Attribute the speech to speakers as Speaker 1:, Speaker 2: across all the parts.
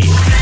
Speaker 1: News.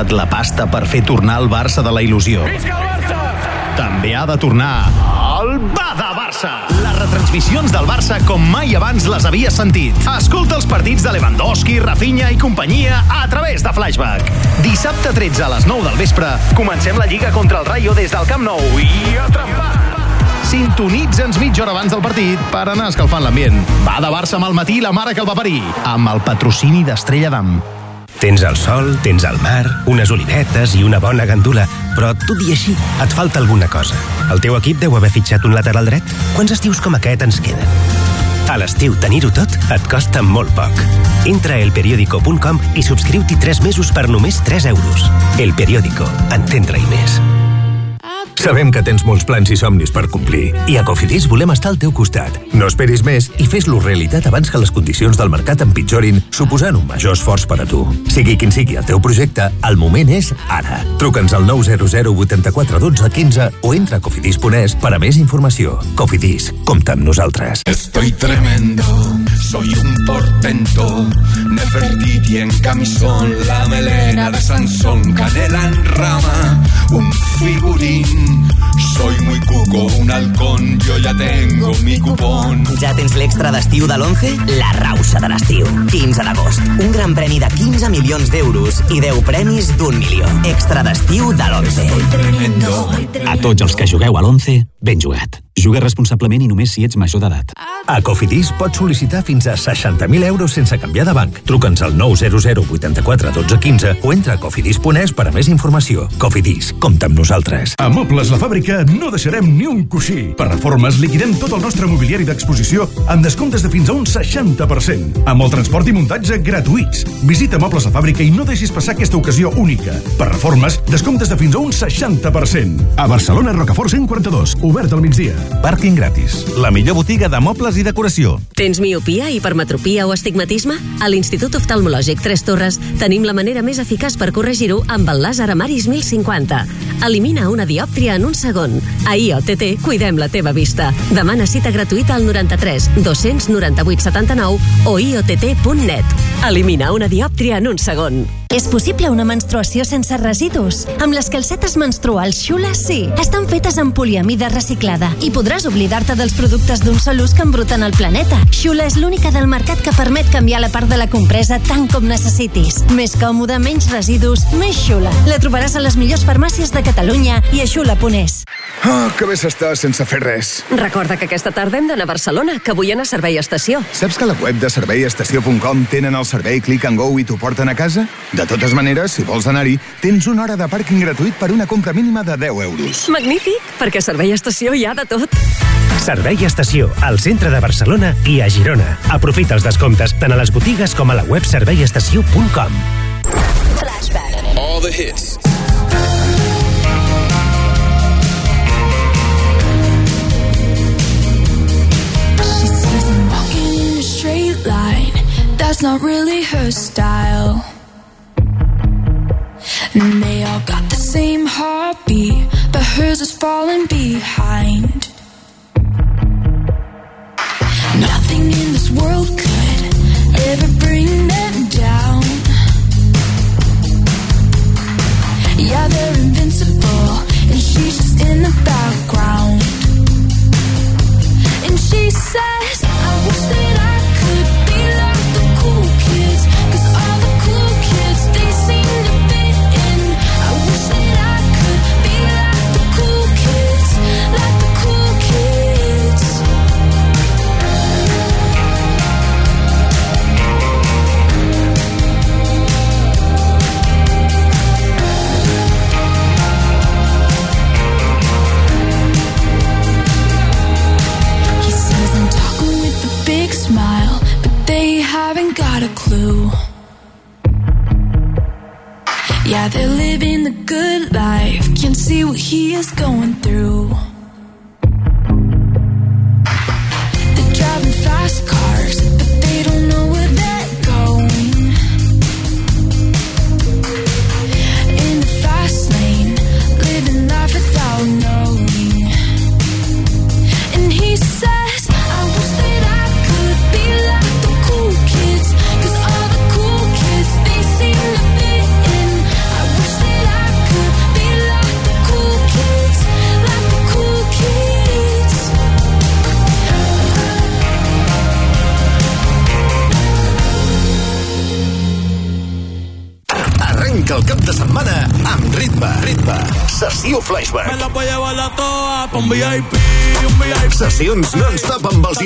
Speaker 1: Gastat la pasta per fer tornar el Barça de la il·lusió. També ha de tornar el Bada Barça. Les retransmissions del Barça com mai abans les havies sentit. Escolta els partits de Lewandowski, Rafinha i companyia a través de Flashback. Dissabte 13 a les 9 del vespre comencem la Lliga contra el Rayo des del Camp Nou i a trempar. Sintonitza'ns mitja hora abans del partit per anar escalfant l'ambient. Va de Barça amb el matí la mare que el va parir, amb el patrocini d'Estrella d'Am.
Speaker 2: Tens el sol, tens el mar, unes olivetes i una bona gandula, però tot i així et falta alguna cosa. El teu equip deu haver fitxat un lateral dret? Quants estius com aquest ens queden? A l'estiu tenir-ho tot et costa molt poc. Entra a elperiódico.com i subscriu-t'hi 3 mesos per només 3 euros. El Periódico. Entendre-hi més.
Speaker 3: Sabem que tens molts plans i somnis per complir i a Cofidis volem estar al teu costat. No esperis més i fes-lo realitat abans que les condicions del mercat empitjorin, suposant un major esforç per a tu. Sigui quin sigui el teu projecte, el moment és ara. Truca'ns al 900 84 12 15 o entra a cofidis.es per a més informació. Cofidis, compta amb nosaltres.
Speaker 4: Estoy tremendo, Soy un portento, Nefertiti en camisón, la melena de Sansón, canela en rama, un figurín. Soy muy cuco, un halcón, yo ya tengo mi cupón.
Speaker 5: Ja tens l'extra d'estiu de l'11? La rauxa de l'estiu. 15 d'agost. Un gran premi de 15 milions d'euros i 10 premis d'un milió. Extra d'estiu de l'11.
Speaker 6: A tots els que jugueu a l'11, ben jugat. Juga responsablement i només si ets major d'edat.
Speaker 3: A Cofidis pots sol·licitar fins a 60.000 euros sense canviar de banc. Truca'ns al 900 84 12 15 o entra a cofidis.es per a més informació. Cofidis, compta amb nosaltres.
Speaker 7: A Mobles La Fàbrica no deixarem ni un coixí. Per reformes liquidem tot el nostre mobiliari d'exposició amb descomptes de fins a un 60%. Amb el transport i muntatge gratuïts. Visita Mobles La Fàbrica i no deixis passar aquesta ocasió única. Per reformes, descomptes de fins a un 60%. A Barcelona, Rocafort 142, obert al migdia. Pàrquing gratis. La millor botiga de mobles i decoració.
Speaker 8: Tens miopia, hipermetropia o astigmatisme? A l'Institut Oftalmològic Tres Torres tenim la manera més eficaç per corregir-ho amb el làser Amaris 1050. Elimina una diòptria en un segon. A IOTT cuidem la teva vista. Demana cita gratuïta al 93 298 79 o iott.net. Elimina una diòptria en un segon.
Speaker 9: És possible una menstruació sense residus? Amb les calcetes menstruals Xula sí. Estan fetes amb poliamida reciclada i podràs oblidar-te dels productes d'un sol ús que embruten el planeta. Xula és l'única del mercat que permet canviar la part de la compresa tant com necessitis. Més còmode, menys residus, més Xula. La trobaràs a les millors farmàcies de Catalunya i a xula.es.
Speaker 10: Oh, que bé s'està sense fer res.
Speaker 8: Recorda que aquesta tarda hem d'anar a Barcelona, que vull anar a Servei Estació.
Speaker 10: Saps que a la web de serveiestació.com tenen el servei Click and Go i t'ho porten a casa? De totes maneres, si vols anar-hi, tens una hora de pàrquing gratuït per una compra mínima de 10 euros.
Speaker 8: Magnífic, perquè a Servei Estació hi ha de tot.
Speaker 2: Servei Estació, al centre de Barcelona i a Girona. Aprofita els descomptes tant a les botigues com a la web serveiestació.com.
Speaker 4: All the hits.
Speaker 11: She sees him walking in a straight line. That's not really her style. And they all got the same heartbeat, but hers is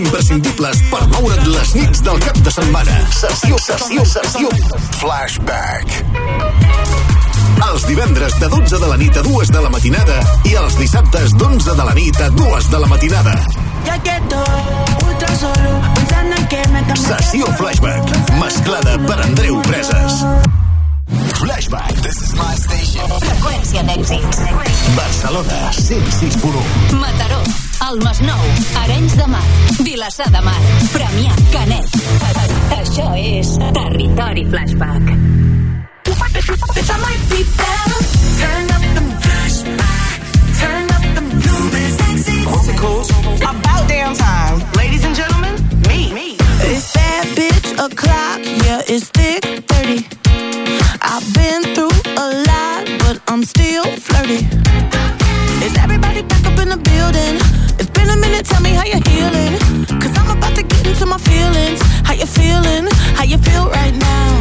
Speaker 12: imprescindibles per moure't les nits del cap de setmana. Sessió, sessió, sessió. Flashback. Els divendres de 12 de la nit a 2 de la matinada i els dissabtes d'11 de la nit a 2 de la matinada.
Speaker 11: Ya que estoy ultra solo, pensando en que me.
Speaker 12: Sessió Flashback, mesclada per Andreu Preses. Flashback. This is my station.
Speaker 13: Freqüència d'èxits.
Speaker 12: Barcelona, 106.1.
Speaker 13: Mataró, el Masnou, Arenys de Mar, Vilassar de Mar, Premià, Canet. Això és Territori Flashback.
Speaker 11: Turn up the flashback. Turn up the
Speaker 14: music. About damn time. Ladies and gentlemen, me. me.
Speaker 11: It's
Speaker 15: that bitch o'clock. Yeah, it's
Speaker 16: thick 30. I've been
Speaker 17: through a lot, but
Speaker 16: I'm
Speaker 18: still flirty. Is
Speaker 19: everybody back up in the building? tell me how
Speaker 20: you're healing. Cause I'm
Speaker 21: about to get into my
Speaker 22: feelings. How you feeling?
Speaker 21: How you feel right now?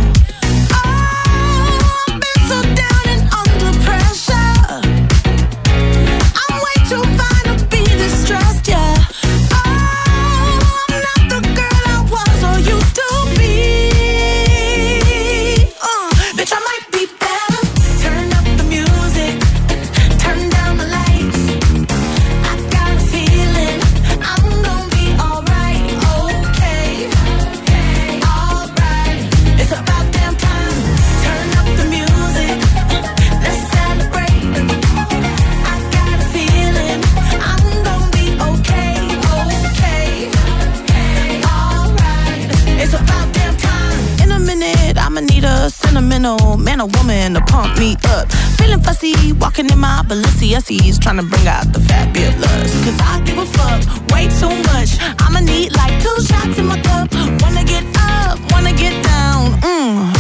Speaker 21: Balenciennes trying to bring out the fabulous. Cause
Speaker 18: I give a
Speaker 23: fuck way too much. I'ma need like two shots in my cup. Wanna get up, wanna get down. Mmm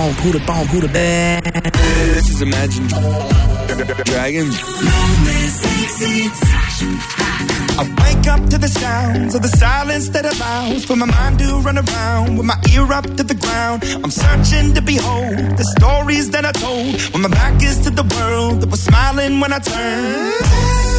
Speaker 23: bone, who the
Speaker 24: bone, who the
Speaker 19: bad. Let's imagine dragons.
Speaker 25: I wake up to the sounds of the silence that allows For my mind to run around with my ear up to the ground. I'm searching to behold the stories that I told. When my back is to the world that was smiling when I turned.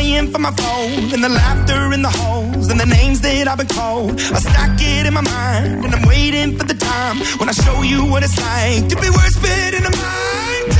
Speaker 25: crying for my phone and the laughter in the holes and the names that I've been called. I stack it in my mind and I'm waiting for the time when I show you what it's like to be worse fit in a mind.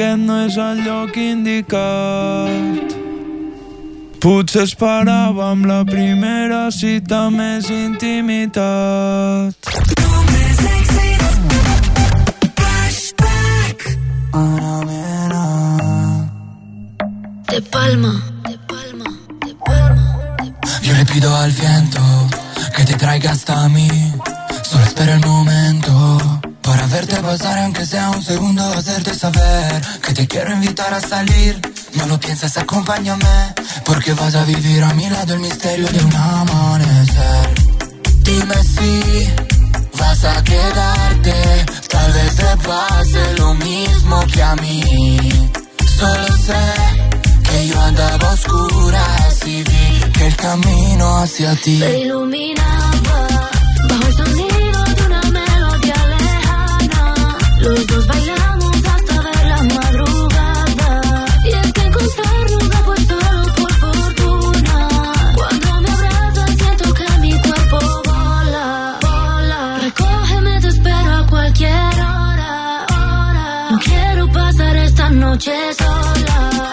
Speaker 26: Aquest no és el lloc indicat. Potser esperàvem la primera cita més intimitat.
Speaker 27: De palma.
Speaker 28: Yo le pido al viento que te traiga hasta mí. Solo espero el momento para verte pasar, aunque sea un segundo, hacerte saber que te quiero invitar a salir. No lo pienses, acompáñame, porque vas a vivir a mi lado el misterio de un amanecer. Dime si vas a quedarte, tal vez te pase lo mismo que a mí. Solo sé que yo andaba a oscuras y vi que el camino hacia ti
Speaker 27: Se iluminaba bajo el sonido Los dos bailamos hasta ver la madrugada. Y es que encontrarnos por fortuna. Cuando me abrazas siento que mi cuerpo vola, vola. Recógeme, te espero a cualquier hora, hora. Quiero pasar esta noche sola.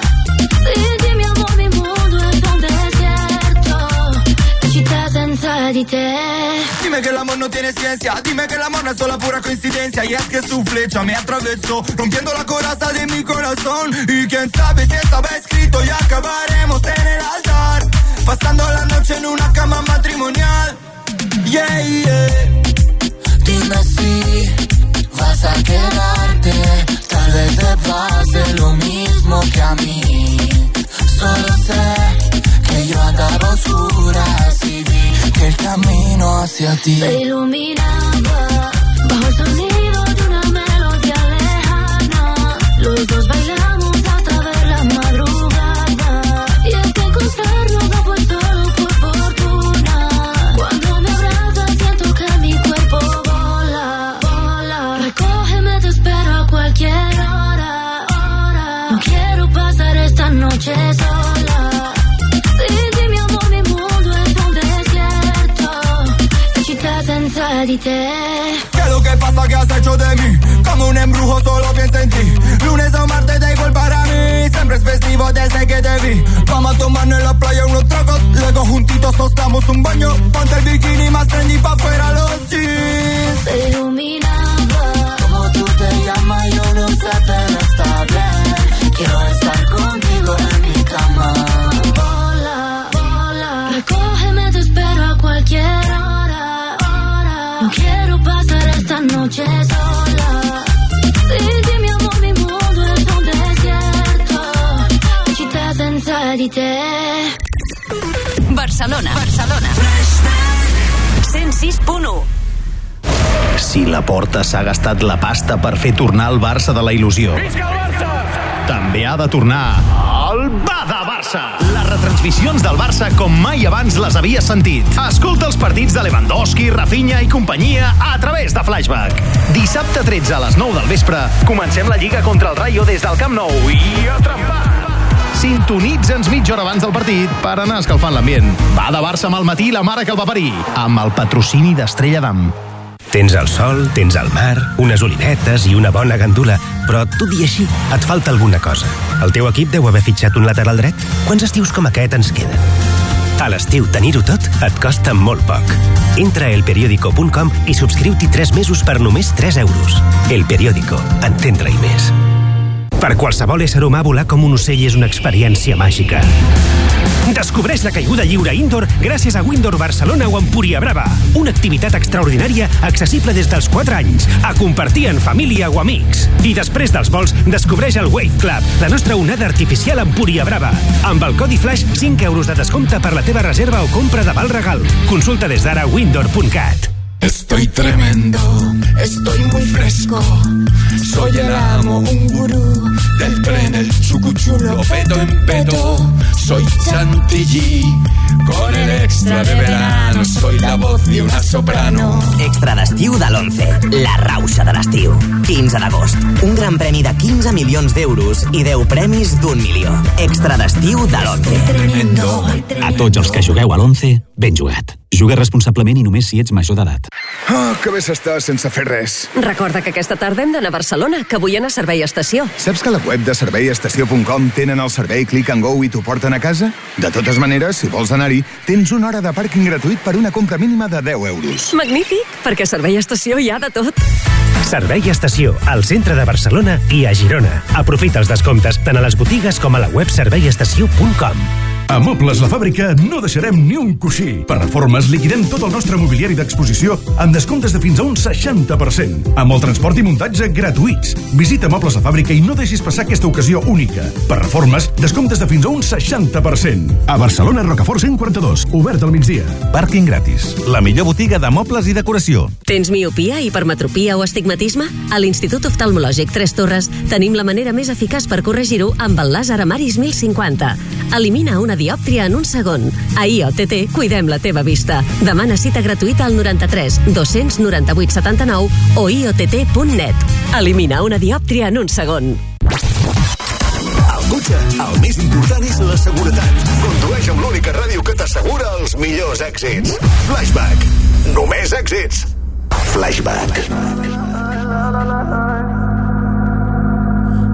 Speaker 27: Sin mi amor, mi mundo es un desierto. E città senza di te.
Speaker 28: Tiene ciencia, dime que el amor no es solo pura coincidencia. Y es que su flecha me atravesó, rompiendo la coraza de mi corazón. Y quién sabe si estaba escrito y acabaremos en el altar. Pasando la noche en una cama matrimonial. Yeah, Dime si vas a quedarte. Tal vez te pase lo mismo que a mí. Solo sé que yo andaba a oscuras y vi que el camino hacia ti
Speaker 27: Se iluminaba bajo el sonido de una melodía lejana. Los dos bailamos di te.
Speaker 28: ¿Qué es lo que pasa que has hecho de mí? Como un embrujo solo pienso en ti. Lunes o martes da igual para mí. Siempre es festivo desde que te vi. Vamos a tomarnos en la playa unos tragos. Luego juntitos nos damos un baño. Ponte el bikini más trendy pa' fuera los jeans.
Speaker 27: Se iluminaba.
Speaker 28: Como tú te llamas yo no sé
Speaker 13: Barcelona. Barcelona. 106.1
Speaker 29: Si la porta s'ha gastat la pasta per fer tornar el Barça de la il·lusió, també ha de tornar el Bada Barça. Les retransmissions del Barça com mai abans les havies sentit. Escolta els partits de Lewandowski, Rafinha i companyia a través de Flashback. Dissabte 13 a les 9 del vespre comencem la Lliga contra el Rayo des del Camp Nou i a trempar. Sintonitza'ns mitja hora abans del partit per anar escalfant l'ambient. Va de Barça amb el matí la mare que el va parir, amb el patrocini d'Estrella d'Am.
Speaker 2: Tens el sol, tens el mar, unes olivetes i una bona gandula, però tot i així et falta alguna cosa. El teu equip deu haver fitxat un lateral dret? Quants estius com aquest ens queden? A l'estiu tenir-ho tot et costa molt poc. Entra a elperiódico.com i subscriu-t'hi 3 mesos per només 3 euros. El Periódico. Entendre-hi més. Per qualsevol ésser humà, volar com un ocell és una experiència màgica. Descobreix la caiguda lliure indoor gràcies a Windor Barcelona o Empúria Brava. Una activitat extraordinària accessible des dels 4 anys, a compartir en família o amics. I després dels vols, descobreix el Wave Club, la nostra onada artificial Empúria Brava. Amb el codi Flash, 5 euros de descompte per la teva reserva o compra de val regal. Consulta des d'ara windor.cat.
Speaker 4: Estoy tremendo, estoy muy fresco. Soy el amo, un gurú del tren, el chucuchulo, peto en peto. Soy chantilly, con el extra de verano. Soy la voz de una soprano.
Speaker 5: Extra d'estiu de l'11. La rauxa de l'estiu. 15 d'agost. Un gran premi de 15 milions d'euros i 10 premis d'un milió. Extra d'estiu de l'11.
Speaker 4: Tremendo.
Speaker 30: A tots els que jugueu a l'11, ben jugat. Juga responsablement i només si ets major d'edat.
Speaker 10: Oh, que bé s'està sense fer res.
Speaker 8: Recorda que aquesta tarda hem d'anar a Barcelona, que vull anar a Servei Estació.
Speaker 10: Saps que a la web de serveiestació.com tenen el servei Click and Go i t'ho porten a casa? De totes maneres, si vols anar-hi, tens una hora de pàrquing gratuït per una compra mínima de 10 euros.
Speaker 8: Magnífic, perquè a Servei Estació hi ha de tot.
Speaker 2: Servei Estació, al centre de Barcelona i a Girona. Aprofita els descomptes tant a les botigues com a la web serveiestació.com.
Speaker 7: A Mobles La Fàbrica no deixarem ni un coixí. Per reformes liquidem tot el nostre mobiliari d'exposició amb descomptes de fins a un 60%. Amb el transport i muntatge gratuïts. Visita Mobles La Fàbrica i no deixis passar aquesta ocasió única. Per reformes, descomptes de fins a un 60%. A Barcelona, Rocafort 142, obert al migdia.
Speaker 3: Pàrquing gratis. La millor botiga de mobles i decoració.
Speaker 8: Tens miopia, hipermetropia o astigmatisme? A l'Institut Oftalmològic Tres Torres tenim la manera més eficaç per corregir-ho amb el làser Amaris 1050. Elimina una diòptria en un segon. A IOTT cuidem la teva vista. Demana cita gratuïta al 93 298 79 o iott.net. Elimina una diòptria en un segon.
Speaker 12: Al cotxe, el més important és la seguretat. Condueix amb l'única ràdio que t'assegura els millors èxits. Flashback. Només èxits. Flashback.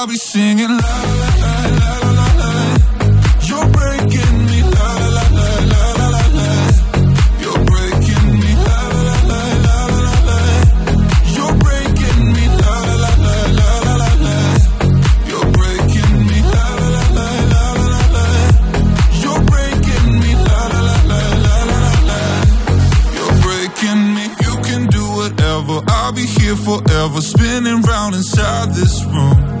Speaker 19: I'll be singing la la la la la la. You're breaking me la la la la la la la. You're breaking me la la la la la la. You're breaking me la la la la la la la. You're breaking me la la la la la la la. la. You're breaking me la la la la la la la la. You're breaking me. You can do whatever. I'll be here forever, spinning round inside this room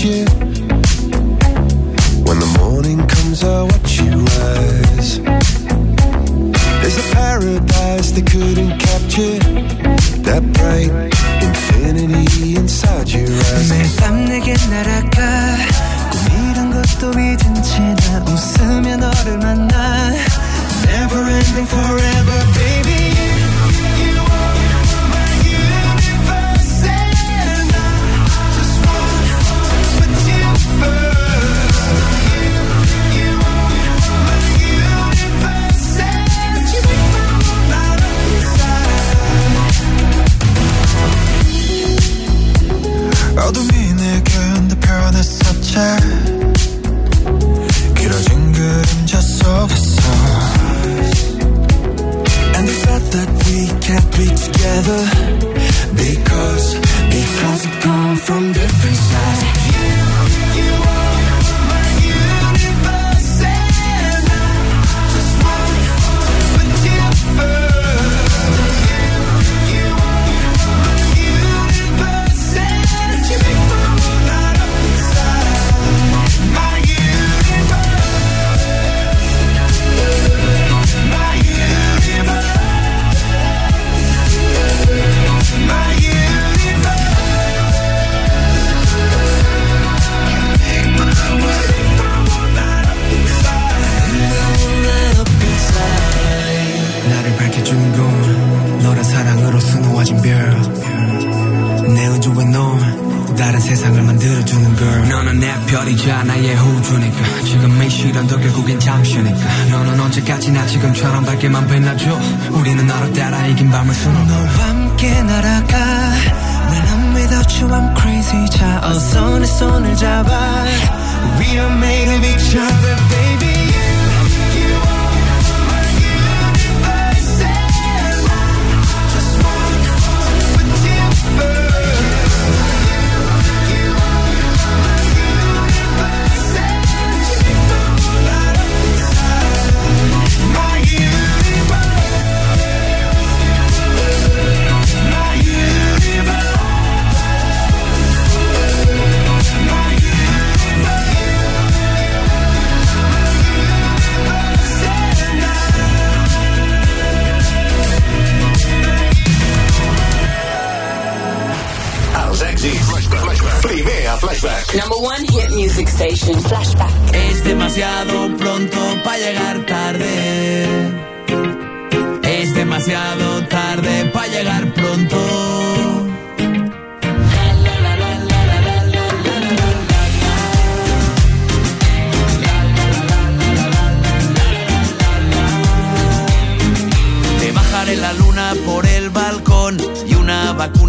Speaker 19: When the morning comes, I watch you rise. There's a paradise they couldn't capture. That bright infinity inside your eyes.
Speaker 31: forever, baby. 맨날 줘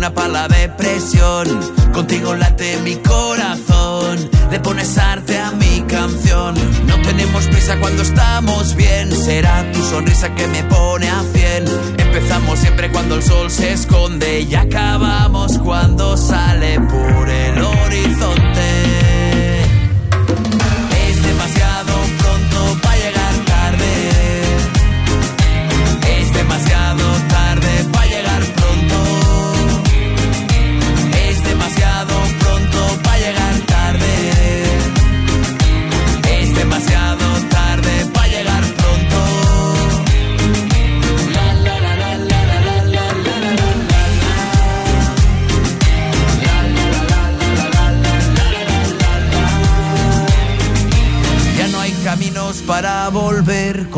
Speaker 31: una pala de presión. Contigo late mi corazón, le pones arte a mi canción. No tenemos prisa cuando estamos bien, será tu sonrisa que me pone a cien. Empezamos siempre cuando el sol se esconde y acabamos cuando sale por el horizonte.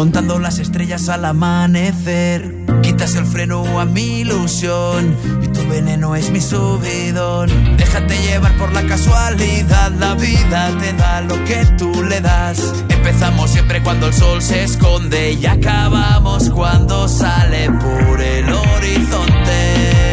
Speaker 31: contando las estrellas al amanecer. Quitas el freno a mi ilusión y tu veneno es mi subidón. Déjate llevar por la casualidad, la vida te da lo que tú le das. Empezamos siempre cuando el sol se esconde y acabamos cuando sale por el horizonte.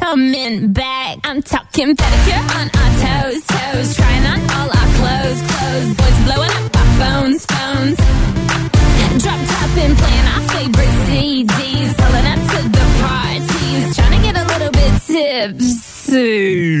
Speaker 32: coming back. I'm talking pedicure on our toes, toes. Trying on all our clothes, clothes. Boys blowing up our phones, phones. Drop top and playing our favorite CDs. Pulling up to the parties. Trying to get a little bit tipsy.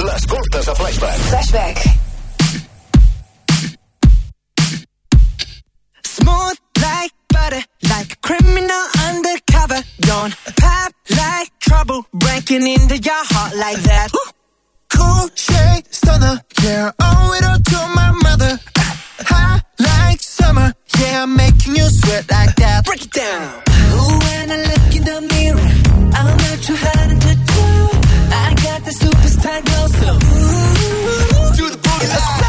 Speaker 12: l'escoltes a Flashback.
Speaker 33: Flashback.
Speaker 34: Smooth like butter, like a criminal undercover. Don't pop like trouble, breaking into your heart like that. cool shade stunner, yeah, owe it all to my mother. Hot like summer, yeah, I'm making you sweat like that. Break it down. Ooh, when I look in the mirror, I'm not too hard to got the superstar glow, so ooh, do the booty
Speaker 35: line.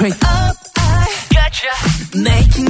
Speaker 35: straight up. I got gotcha. you
Speaker 18: making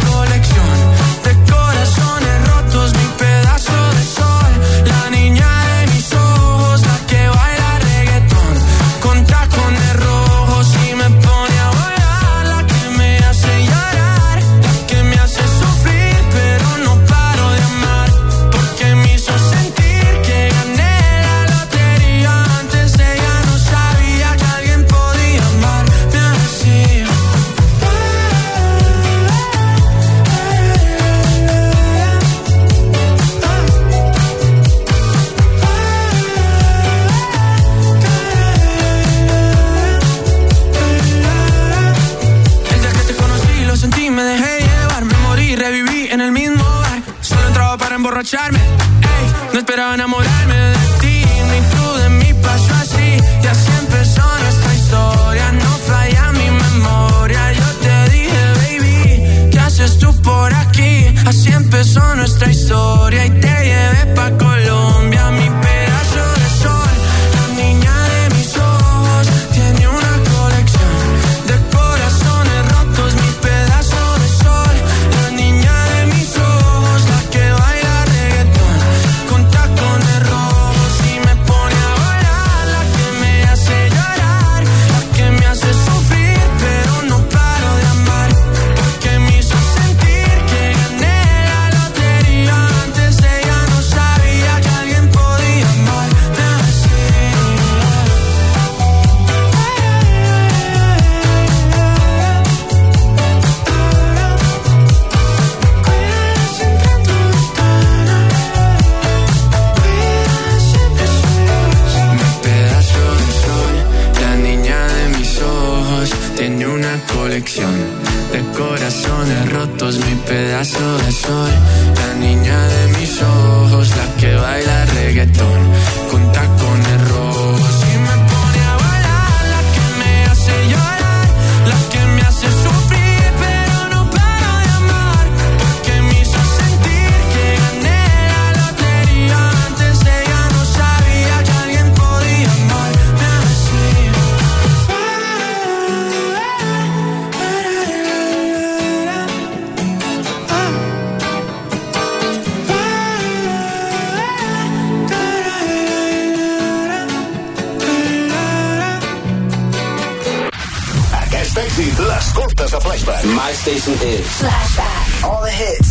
Speaker 12: Flashback.
Speaker 36: My station is
Speaker 12: Flashback.
Speaker 36: all the hits.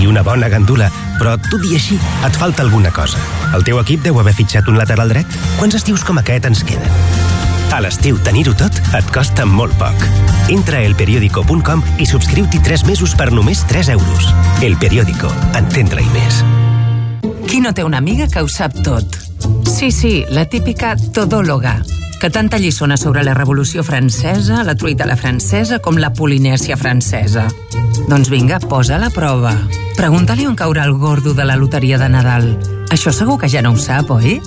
Speaker 34: i
Speaker 2: una bona gandula, però tot i així et falta alguna cosa. El teu equip deu haver fitxat un lateral dret? Quants estius com aquest ens queden? A l'estiu tenir-ho tot et costa molt poc. Entra a elperiódico.com i subscriu-t'hi 3 mesos per només 3 euros. El Periódico. Entendre-hi més.
Speaker 37: Qui no té una amiga que ho sap tot? Sí, sí, la típica todòloga que tanta lliçona sobre la Revolució Francesa, la truita la francesa com la Polinèsia francesa. Doncs vinga, posa la prova. Pregunta-li on caurà el gordo de la loteria de Nadal. Això segur que ja no ho sap, oi?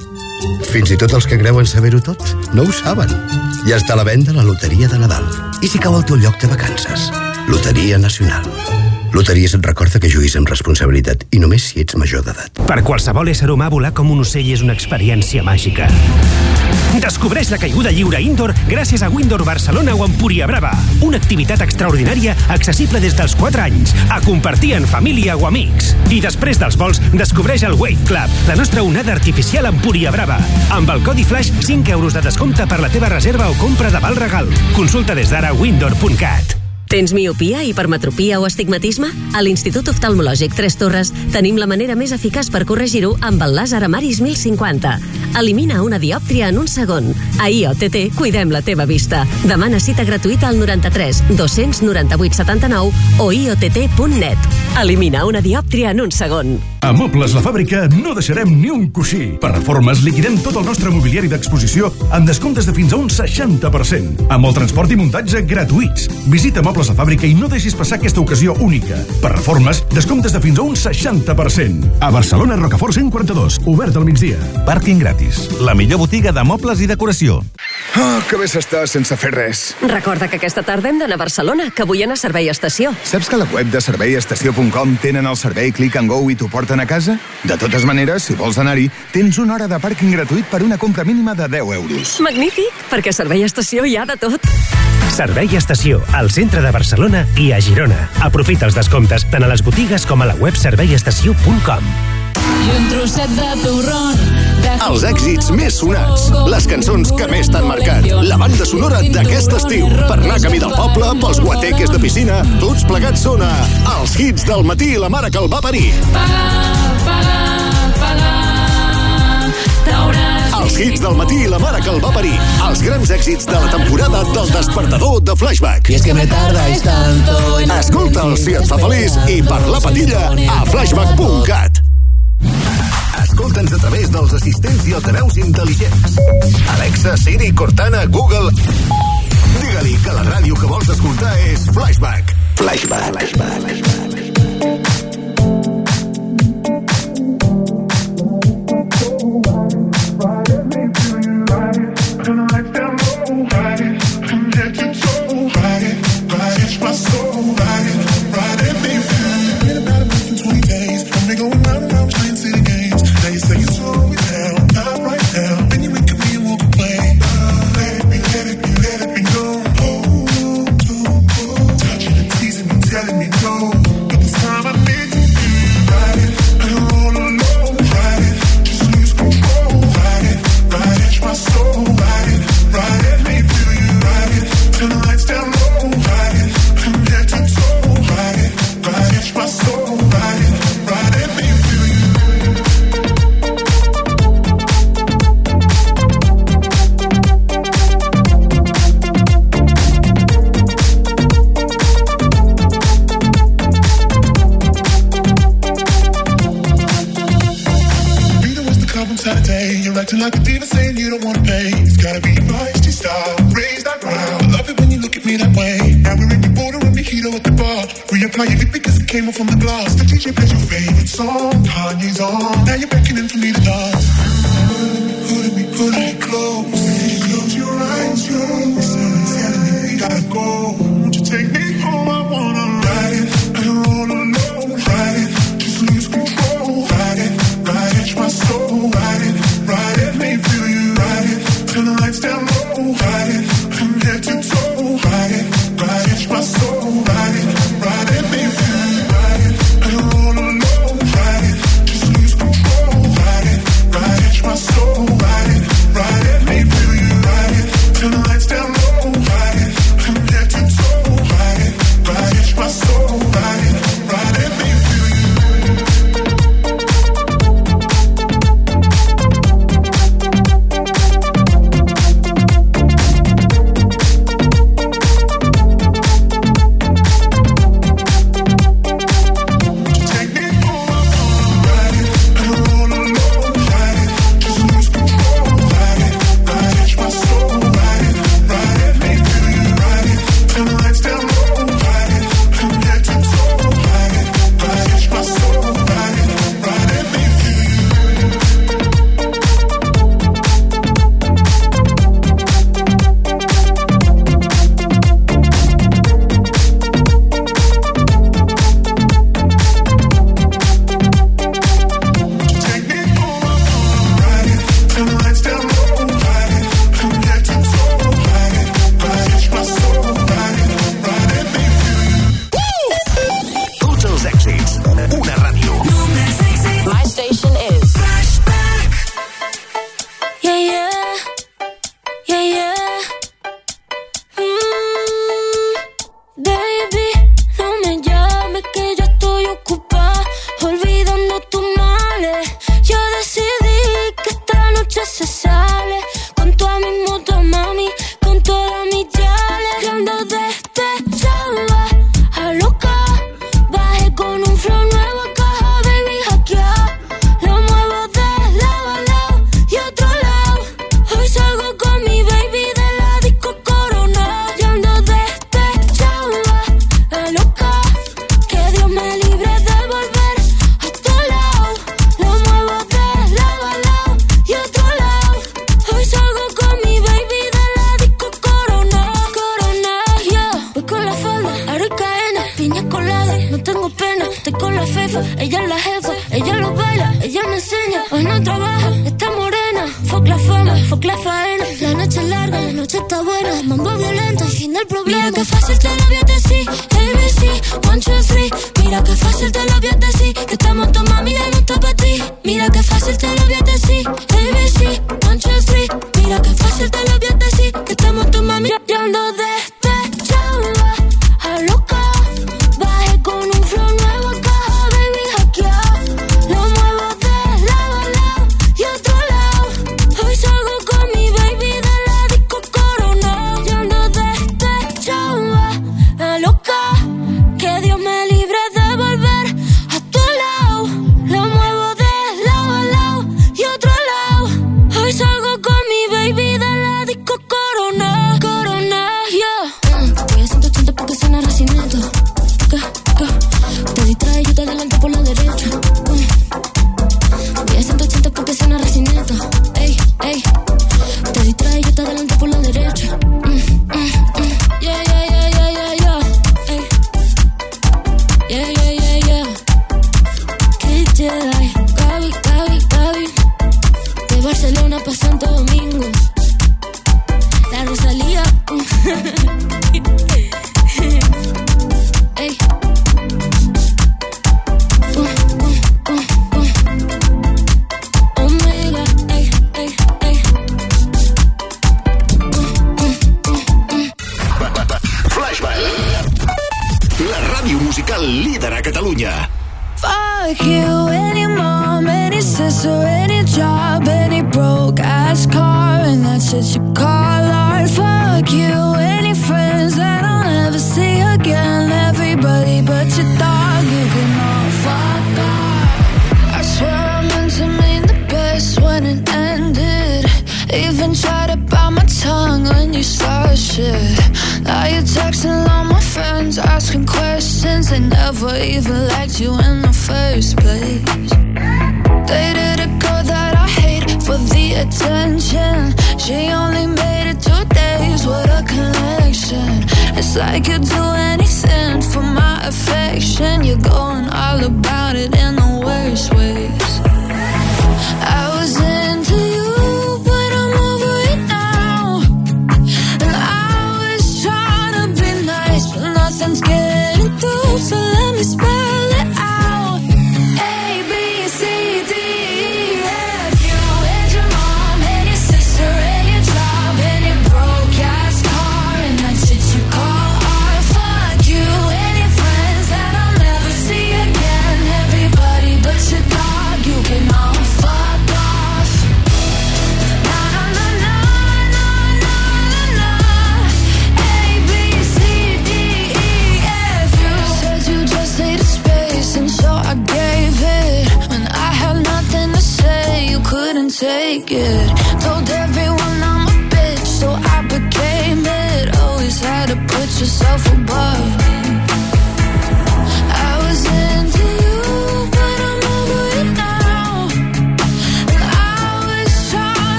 Speaker 38: Fins i tot els que creuen saber-ho tot no ho saben. Ja està a la venda la loteria de Nadal. I si cau al teu lloc de vacances? Loteria Nacional. Loteries se't recorda que juguis amb responsabilitat i només si ets major d'edat.
Speaker 2: Per qualsevol ésser humà, volar com un ocell és una experiència màgica. Descobreix la caiguda lliure indoor gràcies a Windor Barcelona o Empúria Brava. Una activitat extraordinària accessible des dels 4 anys, a compartir en família o amics. I després dels vols, descobreix el Wave Club, la nostra onada artificial Empúria Brava. Amb el codi FLASH, 5 euros de descompte per la teva reserva o compra de val regal. Consulta des d'ara windor.cat.
Speaker 8: Tens miopia, hipermetropia o astigmatisme? A l'Institut Oftalmològic Tres Torres tenim la manera més eficaç per corregir-ho amb el làser Amaris 1050. Elimina una diòptria en un segon. A IOTT cuidem la teva vista. Demana cita gratuïta al 93 298 79 o iott.net. Elimina una diòptria en un segon.
Speaker 7: A Mobles La Fàbrica no deixarem ni un coixí. Per reformes liquidem tot el nostre mobiliari d'exposició amb descomptes de fins a un 60%. Amb el transport i muntatge gratuïts. Visita Mobles La Fàbrica i no deixis passar aquesta ocasió única. Per reformes, descomptes de fins a un 60%. A Barcelona, Rocafort 142, obert al migdia. Pàrquing gratis. La millor botiga de mobles i decoració.
Speaker 10: Oh, que bé s'està sense fer res.
Speaker 8: Recorda que aquesta tarda hem d'anar a Barcelona, que vull anar a Servei Estació.
Speaker 10: Saps que a la web de serveiestació.com tenen el servei Click and Go i t'ho porten a casa? De totes maneres, si vols anar-hi, tens una hora de pàrquing gratuït per una compra mínima de 10 euros.
Speaker 8: Magnífic, perquè a Servei Estació hi ha de tot.
Speaker 2: Servei Estació, al centre de Barcelona i a Girona. Aprofita els descomptes tant a les botigues com a la web serveiestació.com.
Speaker 39: I un trosset de.
Speaker 12: Els èxits més sonats, les cançons que més t'han marcat, la banda sonora d'aquest estiu, per anar camí del poble, pels guateques de piscina, tots plegats són a Els hits del matí i la mare que el va parir. Els hits del matí i la mare que el va parir. Els grans èxits de la temporada del despertador de Flashback.
Speaker 39: Y es que me tardáis tanto en
Speaker 12: Escolta'l si et fa feliç i per la patilla a flashback.cat. Dels assistents i altaveus intel·ligents. Alexa, Siri, Cortana, Google... Digue-li que la ràdio que vols escoltar és Flashback. Flashback. Flashback.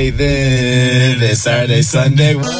Speaker 40: Friday then. It's Saturday, Sunday.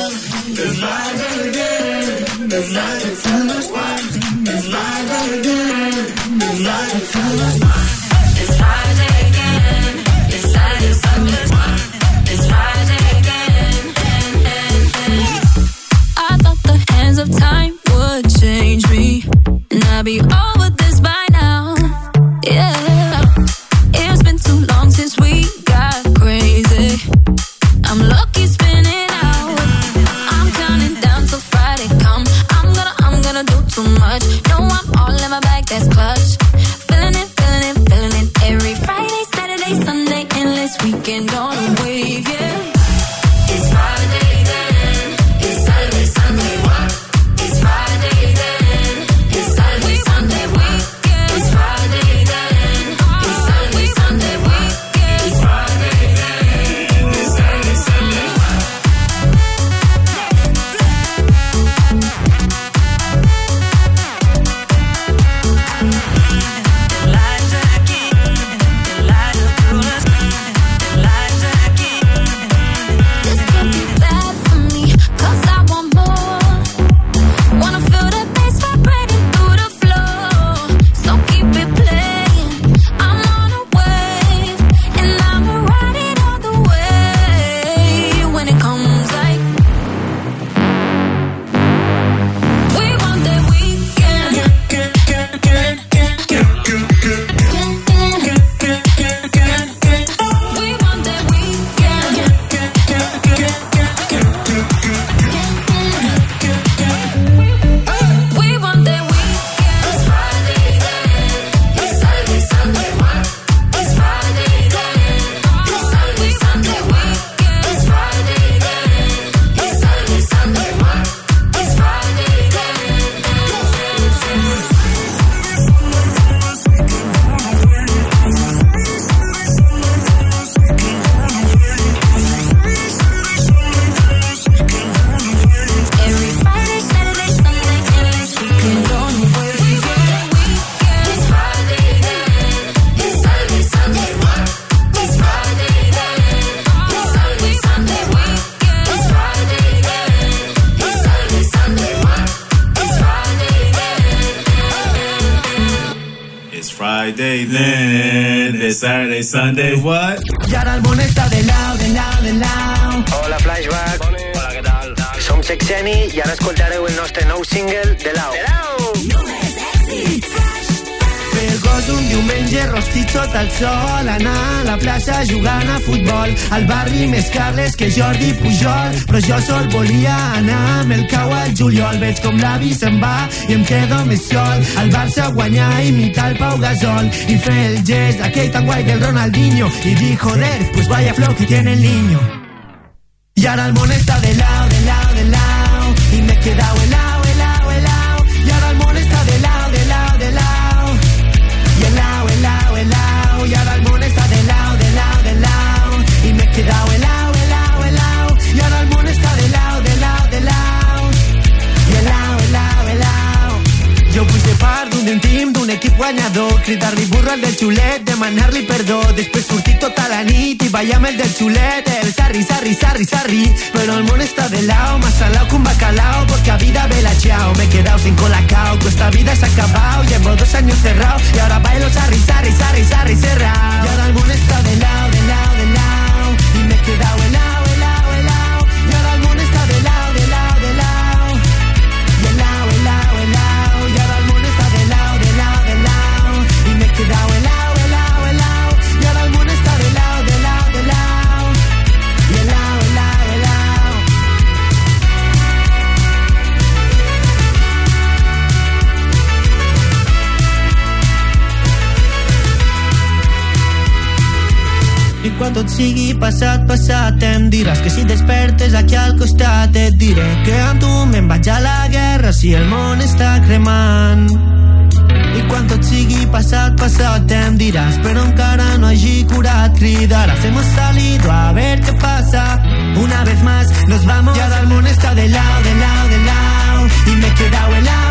Speaker 41: Sunday, what? La jugant a futbol. Al barri més Carles que Jordi Pujol. Però jo sol volia anar amb el cau al juliol. Veig com l'avi se'n va i em quedo més sol. Al Barça guanyar i imitar el Pau Gasol. I fer el gest aquell tan guai del Ronaldinho. I dir joder pues vaya flow que tiene el niño y ahora el món está de lado, cridar-li burro al del xulet, demanar-li perdó, després sortir tota la nit el del xulet, el sarri, sarri, sarri, sarri, però el món està de lao, más salao que un bacalao, porque a vida ve la chao, me he quedado sin colacao, que esta vida se ha acabado, llevo dos años cerrado, y ahora bailo sarri, sarri, sarri, sarri, cerrao, y ahora el món está de lao, de lao, de lao, y me he quedado tot sigui passat, passat, em diràs que si despertes aquí al costat et diré que amb tu me'n vaig a la guerra si el món està cremant. I quan tot sigui passat, passat, em diràs però encara no hagi curat, cridarás, hemos salido a ver qué pasa. Una vez más nos vamos y ahora el món está de lado, de lado, de lado y me he quedado helado,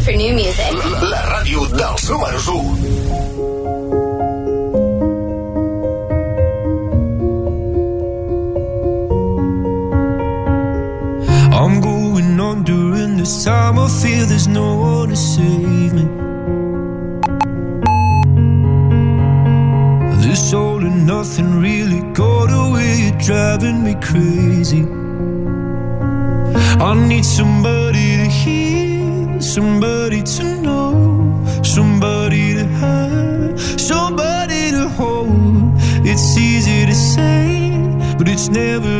Speaker 42: is one for new music.
Speaker 12: La ràdio dels números 1.
Speaker 43: I'm going on during this time. I feel there's no one to save me. This all and nothing really got away. You're driving me crazy. I need somebody never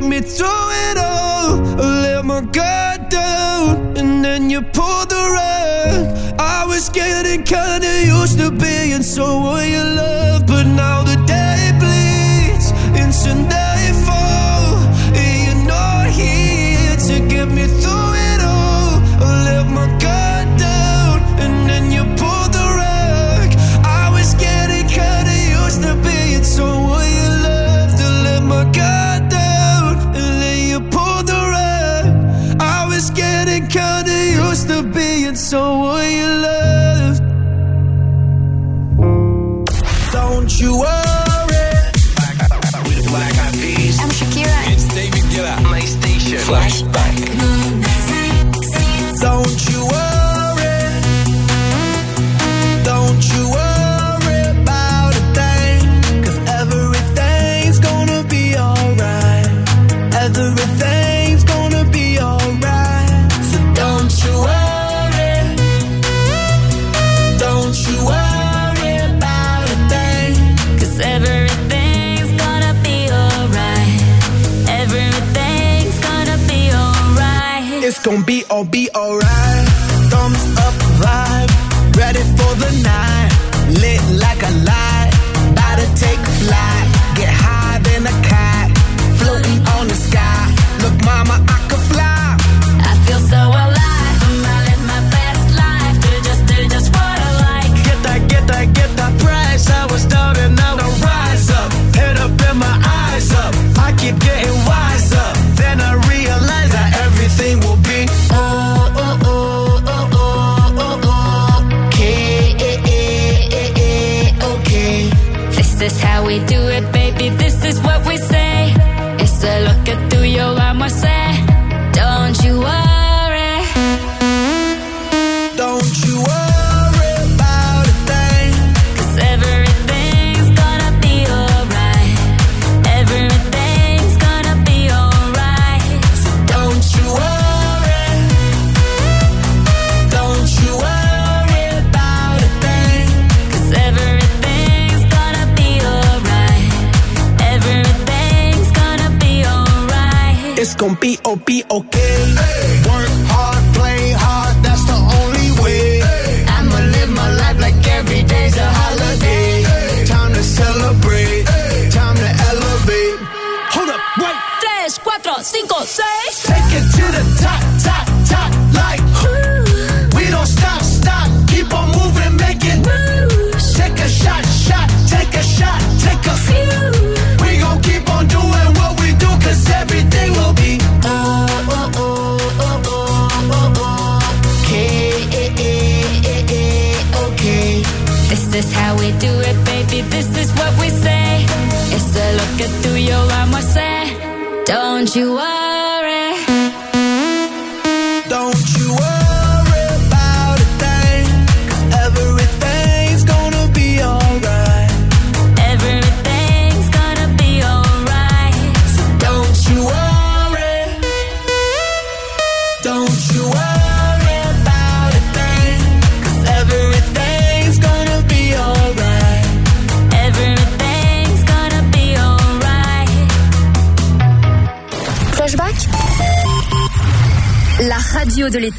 Speaker 43: get me through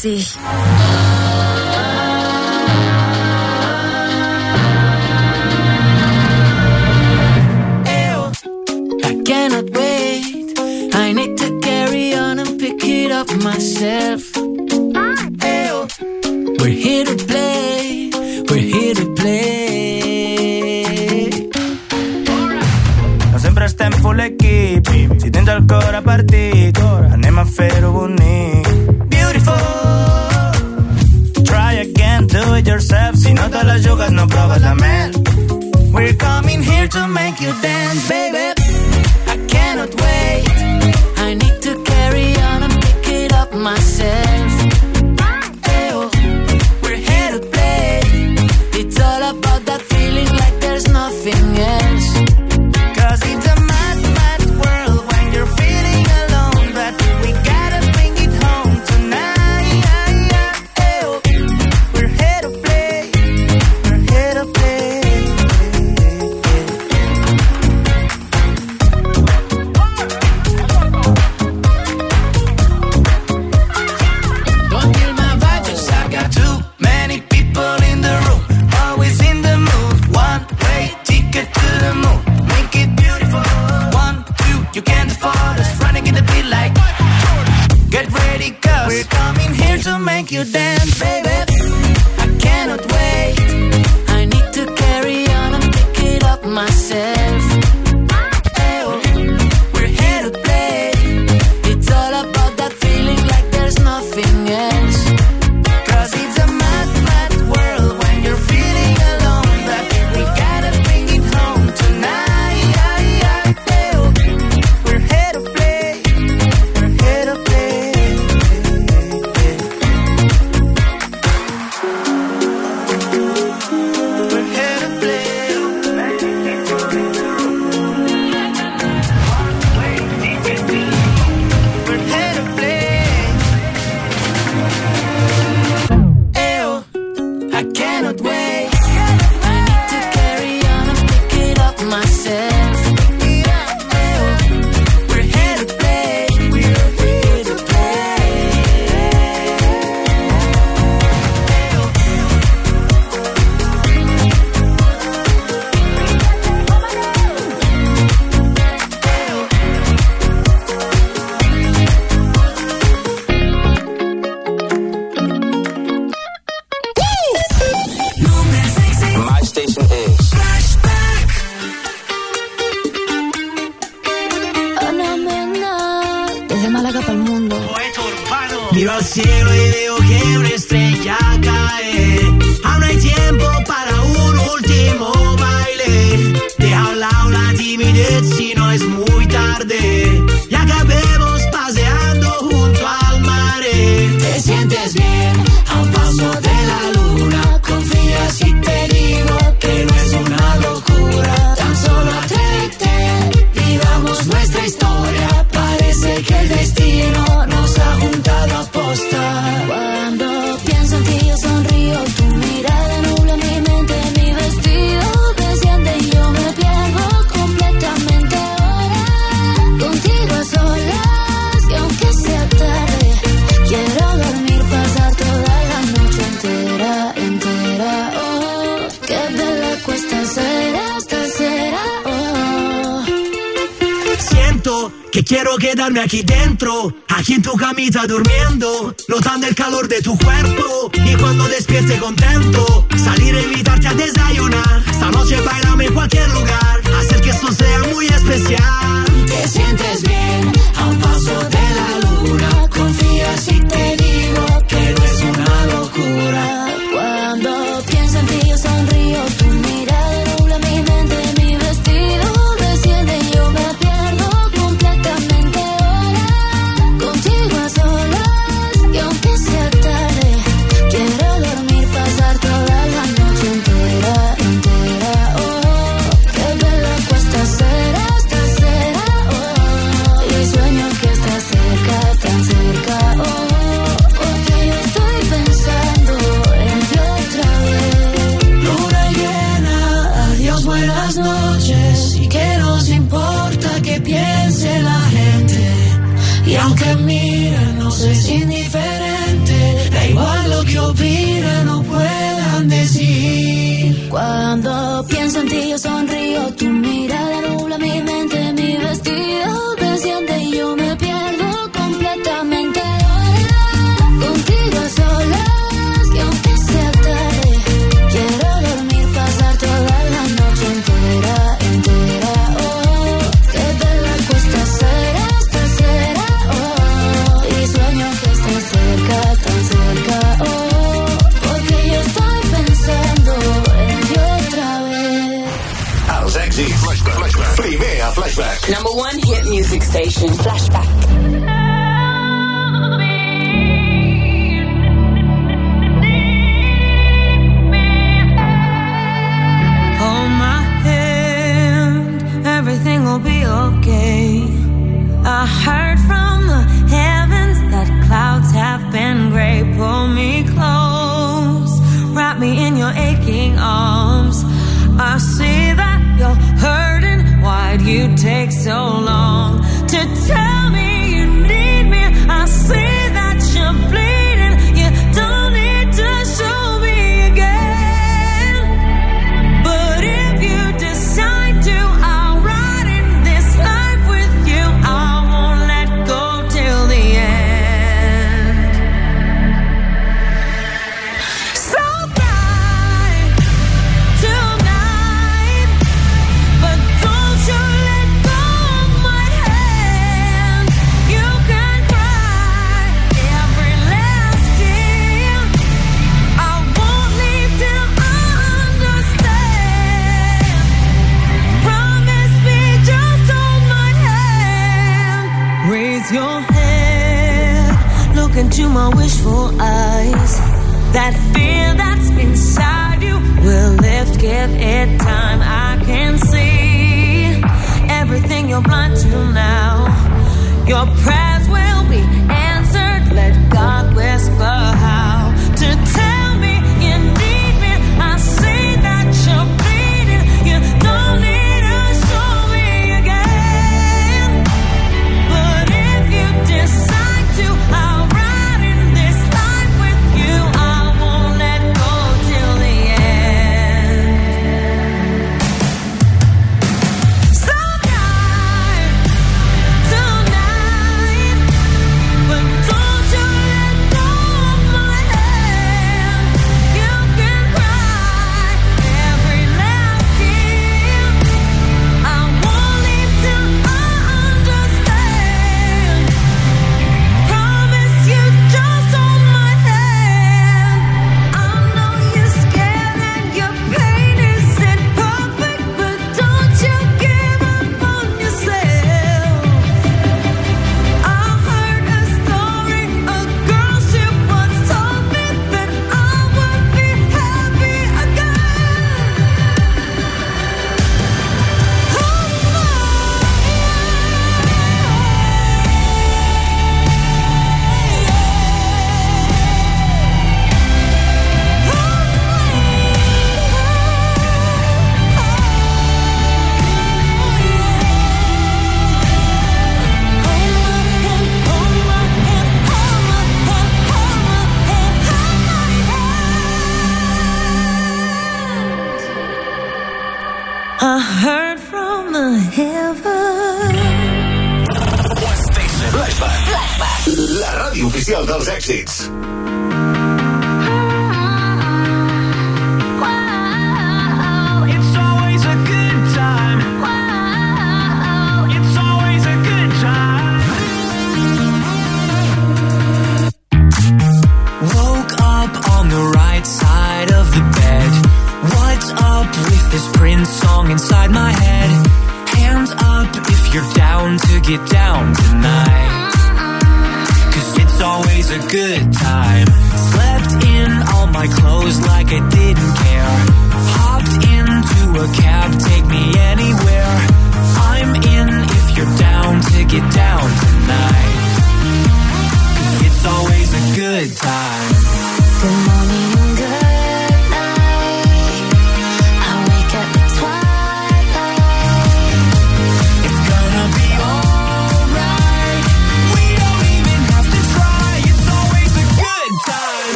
Speaker 31: sich. bonita durmiendo, notan el calor de tu cuerpo y cuando despierte contento, salir a invitarte a desayunar. Esta noche bailame en cualquier lugar, hacer que esto sea muy especial. Te sientes bien a un paso de la luna,
Speaker 12: confías y
Speaker 44: te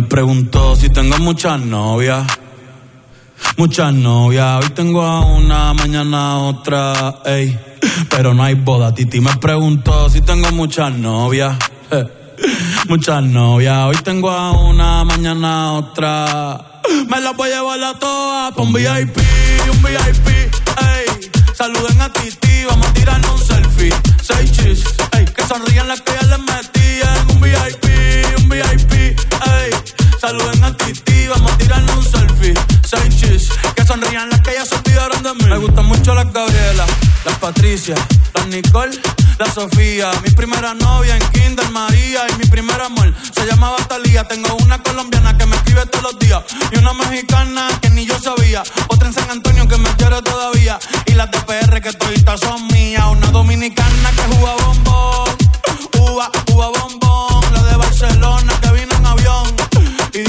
Speaker 44: me
Speaker 34: preguntó si tengo muchas novias. Muchas novias, hoy tengo a una, mañana otra, ey. Pero no hay boda. Titi me preguntó si tengo muchas novias. Muchas novias, hoy tengo a una, mañana otra. Me las voy a llevar a todas pa' un VIP, un VIP, ey. Saluden a Titi, vamos a tirarnos un selfie. Seis chis, ey. Que sonrían las que ya les sonrían las que ya se olvidaron de mí. Me gustan mucho las Gabriela, las Patricia, las Nicole, la Sofía. Mi primera novia en Kinder María y mi primer amor se llamaba Talía. Tengo una colombiana que me escribe todos los días y una mexicana que ni yo sabía. Otra en San Antonio que me quiere todavía y las de PR que toditas son mías. Una dominicana que juega bombón, uva, uva bombón.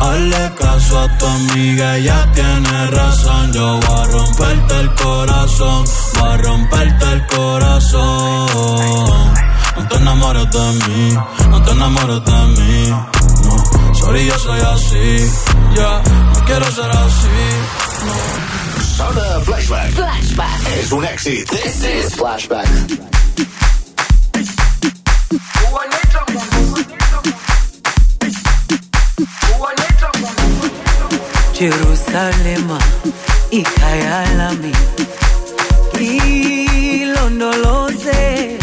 Speaker 34: Hazle caso a tu amiga, ella tiene razón. Yo voy a romperte el corazón, voy a romperte el corazón. No te enamores de mí, no te enamores de mí. No, sorry, yo soy así. Ya, no quiero ser así.
Speaker 12: Sona Flashback.
Speaker 45: Flashback.
Speaker 12: És un èxit.
Speaker 45: This is
Speaker 12: Flashback.
Speaker 46: Jerusalema ikayalami lilondoloze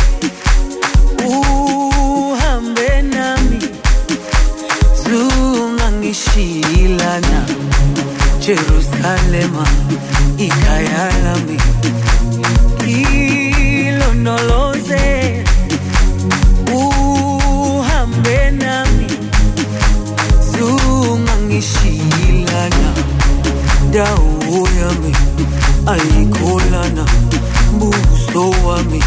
Speaker 46: uhambe nami zungangishilana Jerusalema ikayalami lilondoloze uhambe nami zungangishilana dawo yami. Ayikholana buso wami.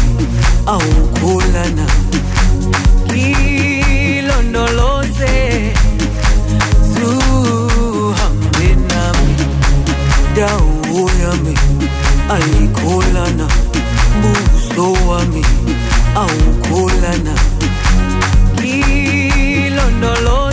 Speaker 46: Awukholana ilondoloze zuhambe nami dawo yami. Ayikholana buso wami. Awukholana ilondoloze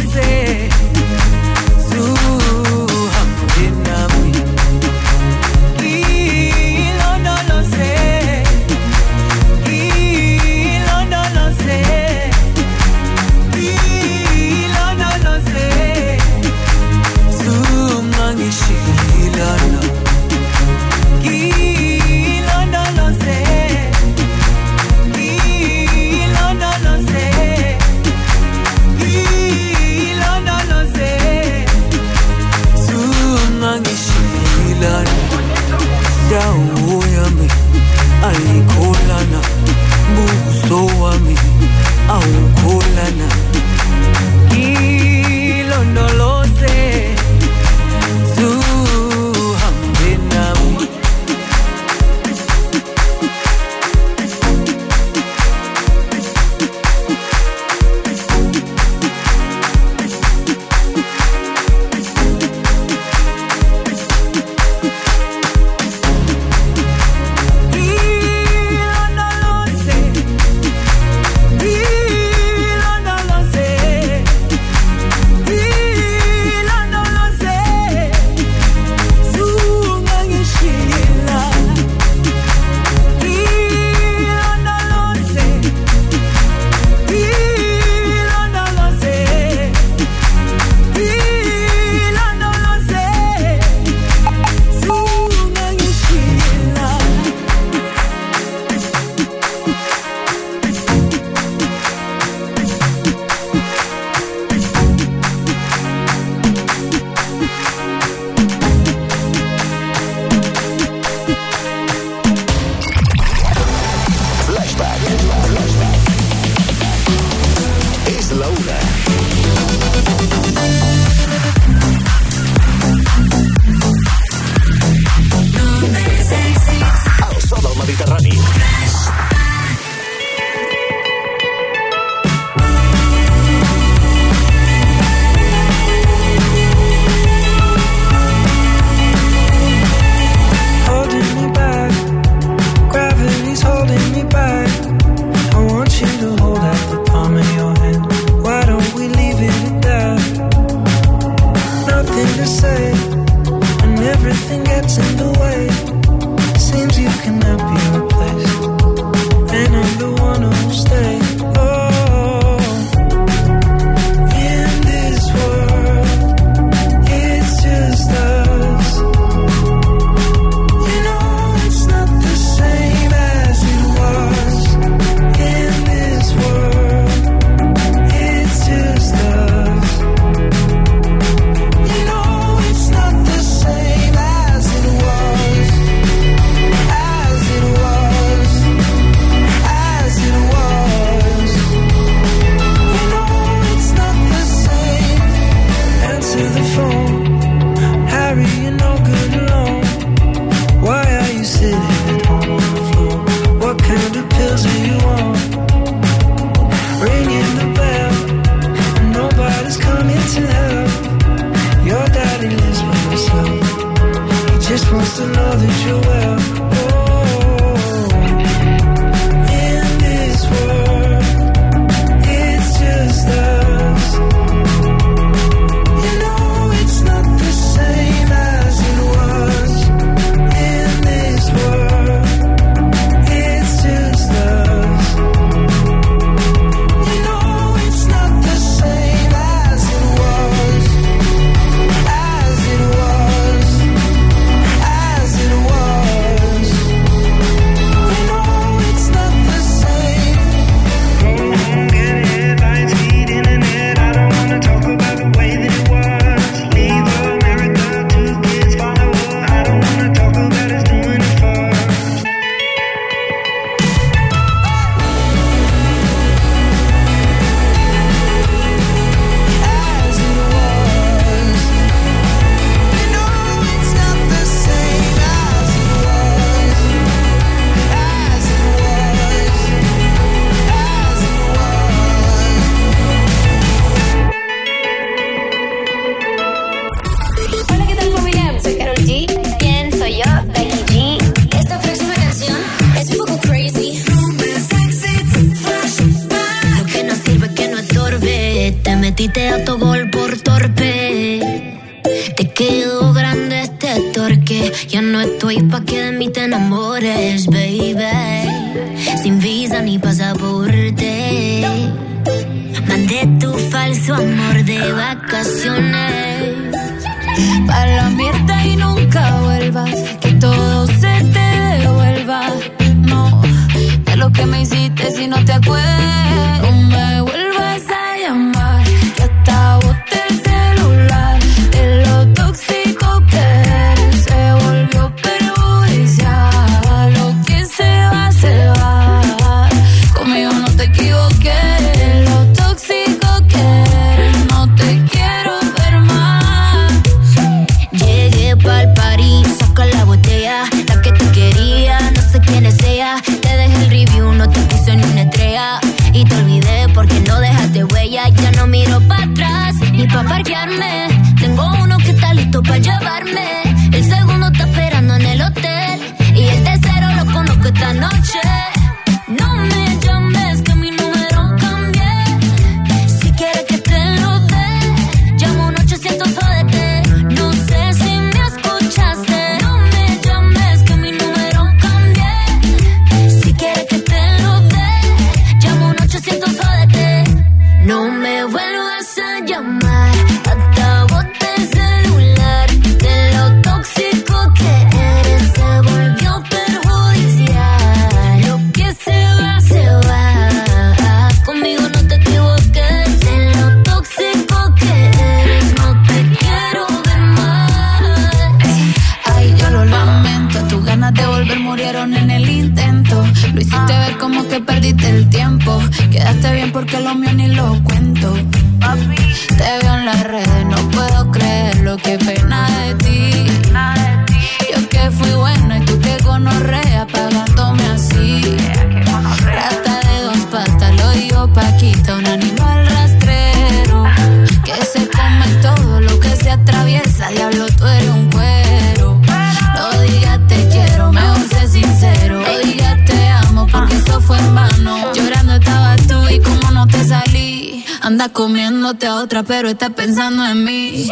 Speaker 47: buscándote a otra, pero estás pensando en mí.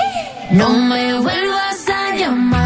Speaker 48: No me vuelvas a llamar.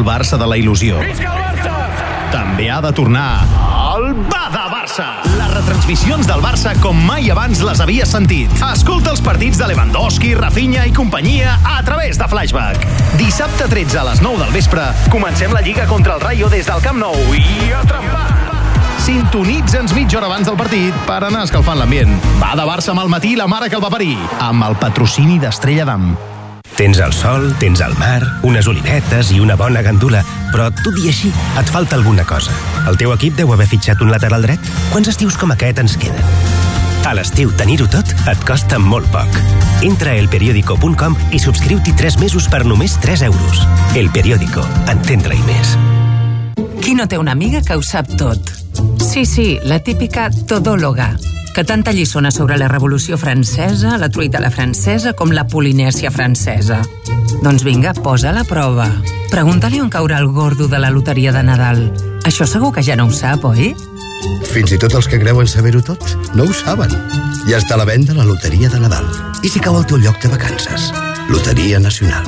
Speaker 48: El
Speaker 29: Barça de la il·lusió, també ha de tornar el Bada Barça. Les retransmissions del Barça com mai abans les havies sentit. Escolta els partits de Lewandowski, Rafinha i companyia a través de Flashback. Dissabte 13 a les 9 del vespre comencem la Lliga contra el Rayo des del Camp Nou i a trempar. Sintonitza'ns mitja hora abans del partit per anar escalfant l'ambient. Va de Barça amb el matí la mare que el va parir, amb el patrocini d'Estrella d'Am.
Speaker 2: Tens el sol, tens el mar, unes olivetes i una bona gandula, però tot i així et falta alguna cosa. El teu equip deu haver fitxat un lateral dret? Quants estius com aquest ens queden? A l'estiu tenir-ho tot et costa molt poc. Entra a elperiódico.com i subscriu-t'hi 3 mesos per només 3 euros. El Periódico. Entendre-hi més.
Speaker 49: Qui no té una amiga que ho sap tot? Sí, sí, la típica todòloga, que tanta lliçona sobre la Revolució Francesa, la truita a la francesa, com la polinèsia francesa. Doncs vinga, posa la prova. Pregunta-li on caurà el gordo de la loteria de Nadal. Això segur que ja no ho sap, oi?
Speaker 50: Fins i tot els que creuen saber-ho tot no ho saben. Ja està a la venda la loteria de Nadal. I si cau al teu lloc de vacances? Loteria Nacional.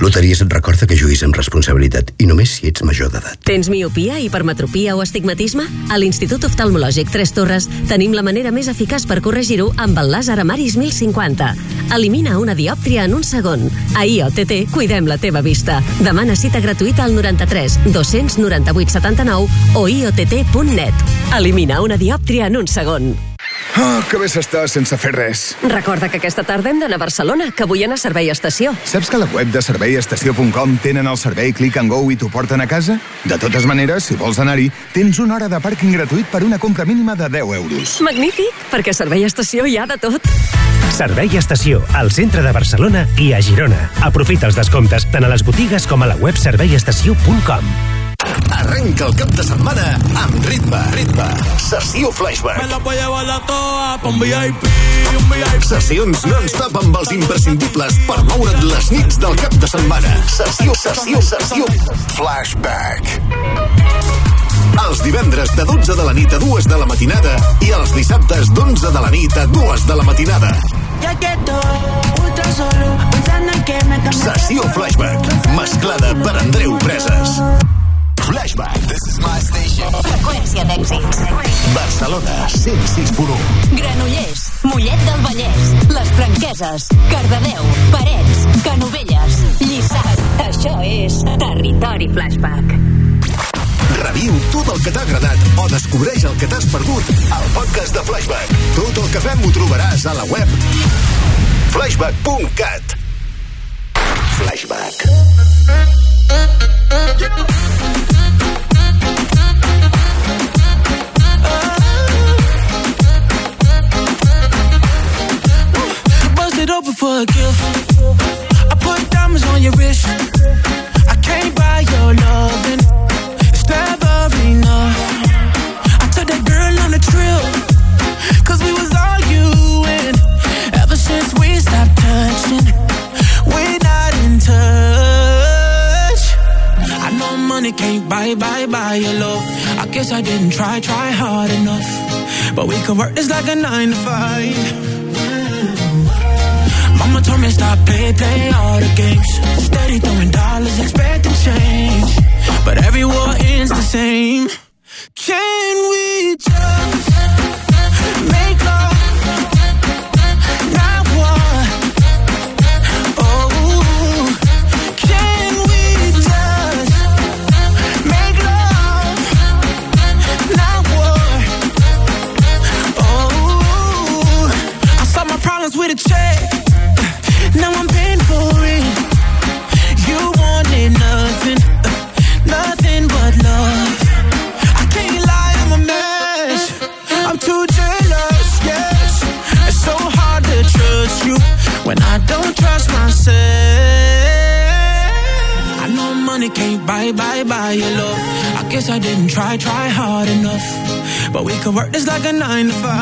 Speaker 50: Loteries et recorda que juguis amb responsabilitat i només si ets major d'edat.
Speaker 8: Tens miopia, hipermetropia o astigmatisme? A l'Institut Oftalmològic Tres Torres tenim la manera més eficaç per corregir-ho amb el làser Amaris 1050. Elimina una diòptria en un segon. A IOTT cuidem la teva vista. Demana cita gratuïta al 93 298 79 o iott.net. Elimina una diòptria en un segon.
Speaker 51: Oh, que bé s'està sense fer res.
Speaker 8: Recorda que aquesta tarda hem d'anar a Barcelona, que vull anar a Servei Estació.
Speaker 51: Saps que a la web de serveiestació.com tenen el servei Click and Go i t'ho porten a casa? De totes maneres, si vols anar-hi, tens una hora de pàrquing gratuït per una compra mínima de 10 euros.
Speaker 8: Magnífic, perquè a Servei Estació hi ha de tot.
Speaker 2: Servei Estació, al centre de Barcelona i a Girona. Aprofita els descomptes tant a les botigues com a la web serveiestació.com.
Speaker 12: Arrenca el cap de setmana amb ritme. Ritme. Sessió Flashback.
Speaker 52: Me la voy a llevar la toa pa un VIP, un VIP.
Speaker 12: Sessions non-stop amb els imprescindibles per moure't les nits del cap de setmana. Sessió, sessió, sessió. Flashback. Els divendres de 12 de la nit a 2 de la matinada i els dissabtes d'11 de la nit a 2 de la matinada.
Speaker 53: Ya que estoy ultra solo, pensando en que me cambié.
Speaker 12: Sessió Flashback, mesclada per Andreu Preses. Flashback. This is my station.
Speaker 54: Freqüència d'èxits.
Speaker 12: Barcelona 106.1.
Speaker 54: Granollers, Mollet del Vallès, Les Franqueses, Cardedeu, Parets, Canovelles, Lliçà. Això és Territori Flashback.
Speaker 12: Reviu tot el que t'ha agradat o descobreix el que t'has perdut al podcast de Flashback. Tot el que fem ho trobaràs a la web flashback.cat Flashback.
Speaker 52: Bust guess I didn't try, try hard enough. But we could work this like a nine to five. Mama told me stop play, play all the games. Steady throwing dollars, expecting change. But every war ends the same. A nine to five.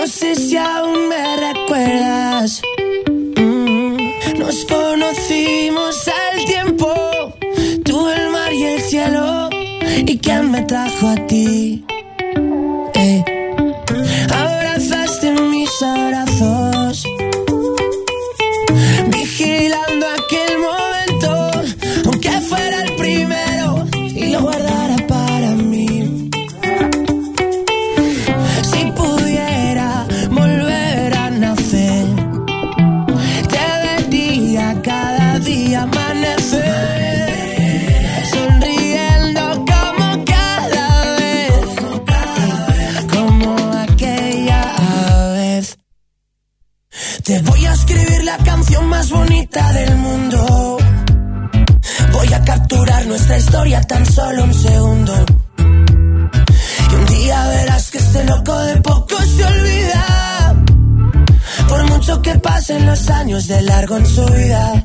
Speaker 1: No sé si aún me recuerdas. Mm, nos conocimos al tiempo, tú el mar y el cielo. ¿Y quién me trajo a ti? historia tan solo un segundo. Y un día verás que este loco de poco se olvida. Por mucho que pasen los años de largo en su vida.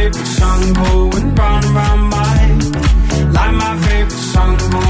Speaker 55: favorite song going round and round my. Like my favorite song going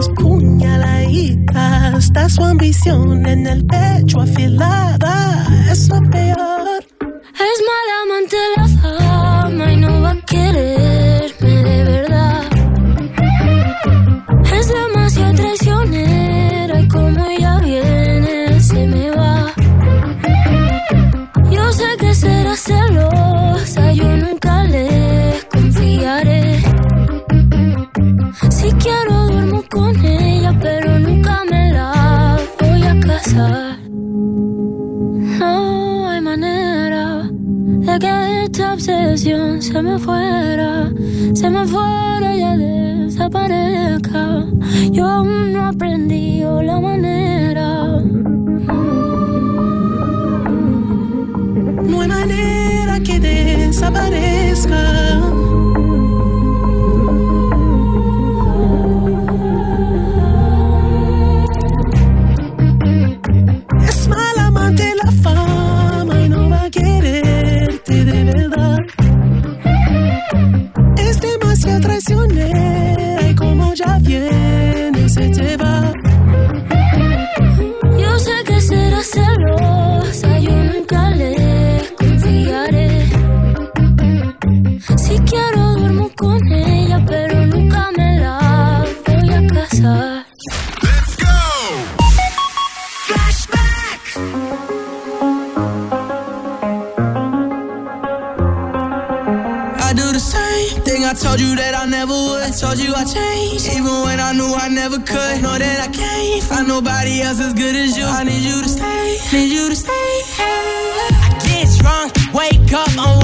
Speaker 52: las puñaladitas, da su ambición en el pecho afilada, es lo peor.
Speaker 56: Es mala amante la fama y no va a quererme de verdad. Es demasiado traicionera y como ella viene se me va. Yo sé que será celosa, yo nunca le confiaré. Si quieres se me fuera, se me fuera y ya desaparezca. Yo aún no aprendí la manera.
Speaker 52: No hay manera que desaparezca. já viene y se te va.
Speaker 57: could. Know that I can't find nobody else as good as you. I need you to stay, need you to stay. I get drunk, wake
Speaker 4: up on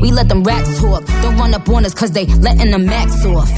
Speaker 16: We
Speaker 47: let them racks talk. Don't run up on us cause they letting the max off.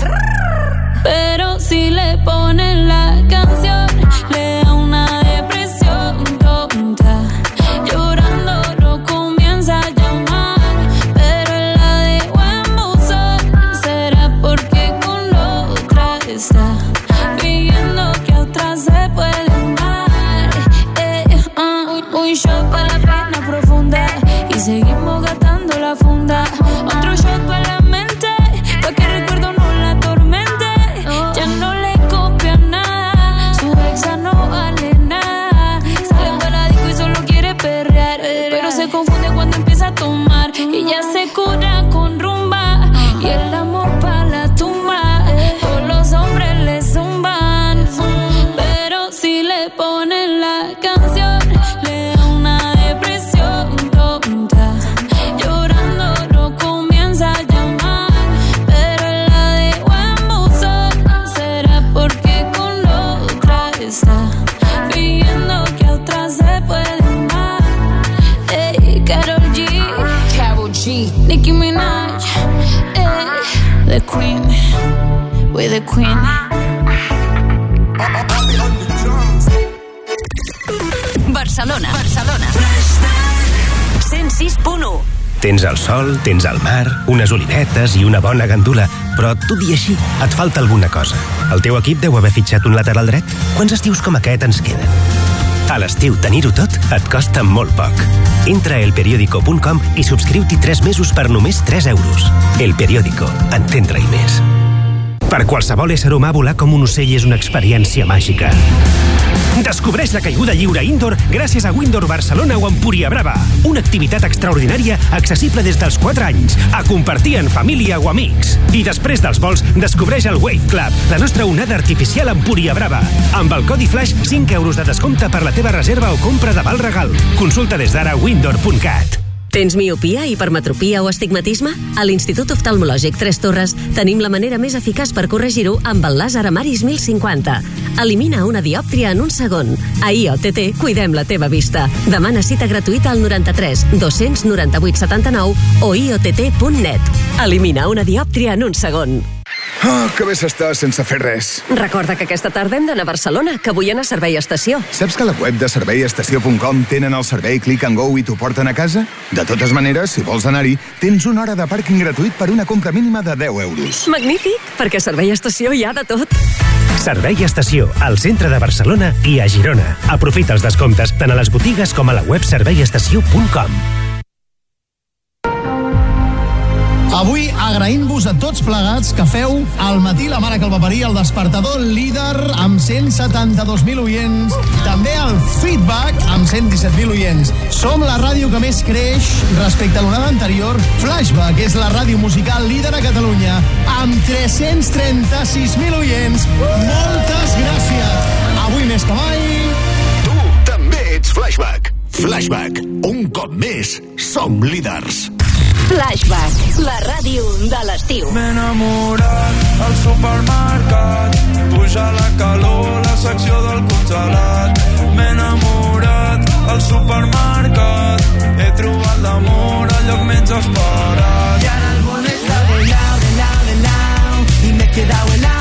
Speaker 2: Olivetes i una bona gandula, però tot i així et falta alguna cosa. El teu equip deu haver fitxat un lateral dret? Quants estius com aquest ens queden? A l'estiu tenir-ho tot et costa molt poc. Entra a elperiódico.com i subscriu-t'hi 3 mesos per només 3 euros. El Periódico. Entendre-hi més. Per qualsevol ésser humà, volar com un ocell és una experiència màgica. Descobreix la caiguda lliure indoor gràcies a Windor Barcelona o Empúria Brava. Una activitat extraordinària accessible des dels 4 anys, a compartir en família o amics. I després dels vols, descobreix el Wave Club, la nostra onada artificial Empúria Brava. Amb el codi Flash, 5 euros de descompte per la teva reserva o compra de val regal. Consulta des d'ara windor.cat.
Speaker 8: Tens miopia, hipermetropia o astigmatisme? A l'Institut Oftalmològic Tres Torres tenim la manera més eficaç per corregir-ho amb el làser Amaris 1050. Elimina una diòptria en un segon. A IOTT cuidem la teva vista. Demana cita gratuïta al 93 298 79 o iott.net. Elimina una diòptria en un segon.
Speaker 51: Ah, que bé s'està sense fer res.
Speaker 8: Recorda que aquesta tarda hem d'anar a Barcelona, que vull anar a Servei Estació.
Speaker 51: Saps que a la web de serveiestació.com tenen el servei Click and Go i t'ho porten a casa? De totes maneres, si vols anar-hi, tens una hora de pàrquing gratuït per una compra mínima de 10 euros.
Speaker 8: Magnífic, perquè a Servei Estació hi ha de tot.
Speaker 2: Servei Estació, al centre de Barcelona i a Girona. Aprofita els descomptes tant a les botigues com a la web serveiestació.com.
Speaker 58: Avui agraïm-vos a tots plegats que feu al matí la mare que el va parir, el despertador líder amb 172.000 oients, també el feedback amb 117.000 oients. Som la ràdio que més creix respecte a l'onada anterior. Flashback és la ràdio musical líder a Catalunya amb 336.000 oients. Moltes gràcies. Avui més que mai...
Speaker 12: Tu també ets Flashback. Flashback. Un cop més, som líders.
Speaker 59: Flashback, la ràdio de l'estiu.
Speaker 4: M'he enamorat al supermercat, puja la calor, la secció del congelat. M'he enamorat al supermercat, he trobat l'amor al lloc menys esperat.
Speaker 41: I ara el món és de lau, de lau, de lau, i m'he quedat helado.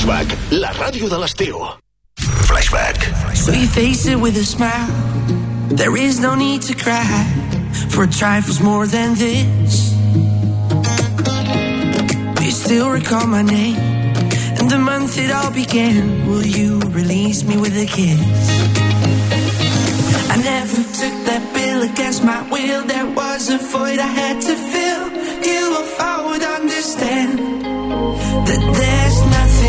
Speaker 12: Flashback,
Speaker 41: la
Speaker 12: ràdio de l'estiu. Flashback.
Speaker 21: So you face it with a smile. There is no need to cry for trifles more than this. You still recall my name and the month it all began. Will you release me with a kiss? I never took that bill against my will. There was a void I had to fill. You, if I would understand that there.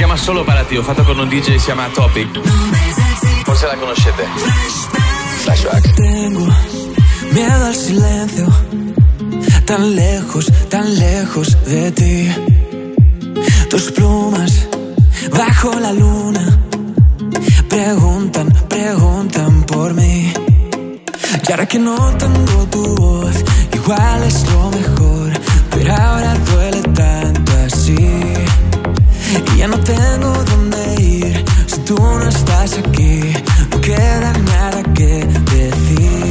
Speaker 23: Si chiama Solo para ti, ho fatto con un DJ che si chiama Topic. Forse la conoscete. Flashback.
Speaker 60: Tengo miedo al silencio, tan lejos, tan lejos de ti. Tus plumas bajo la luna preguntan, preguntan por mí. Y ahora que no tengo tu voz, igual es lo mejor, pero ahora duele tanto así. Y ya no tengo dónde ir. Si tú no estás aquí, no queda nada que decir.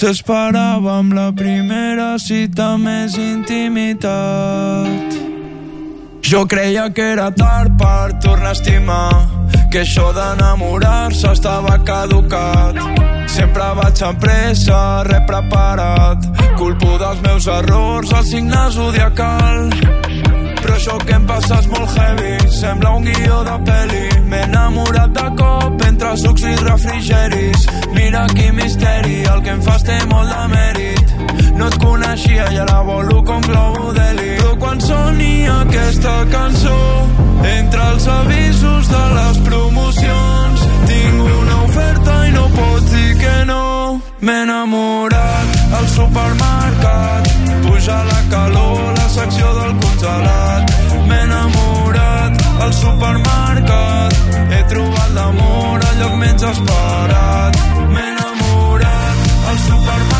Speaker 4: Tots esperàvem la primera cita més intimitat. Jo creia que era tard per tornar a estimar, que això d'enamorar-se estava caducat. Sempre vaig amb pressa, repreparat, culpo dels meus errors, els signes zodiacal això que em passa és molt heavy. Sembla un guió de pel·li. M'he enamorat de cop entre sucs i refrigeris. Mira quin misteri, el que em fas té molt de mèrit. No et coneixia i ara volo com globo d'heli Però quan soni aquesta cançó Entre els avisos de les promocions Tinc una oferta i no pots dir que no. M'he enamorat al supermercat. Puja la calor, la secció del congelat. M'he enamorat al supermercat. He trobat l'amor al lloc menys esperat. M'he enamorat al supermercat.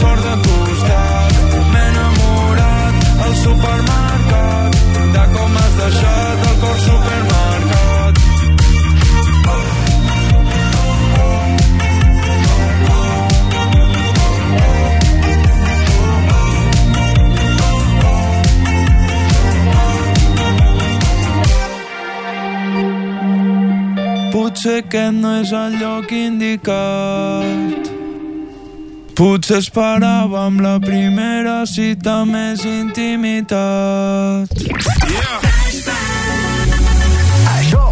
Speaker 4: sort de costat. M'he enamorat al supermercat. De com has deixat el cor supermercat. Potser aquest no és el lloc indicat. Potser esperàvem la primera cita més intimitat.
Speaker 12: Això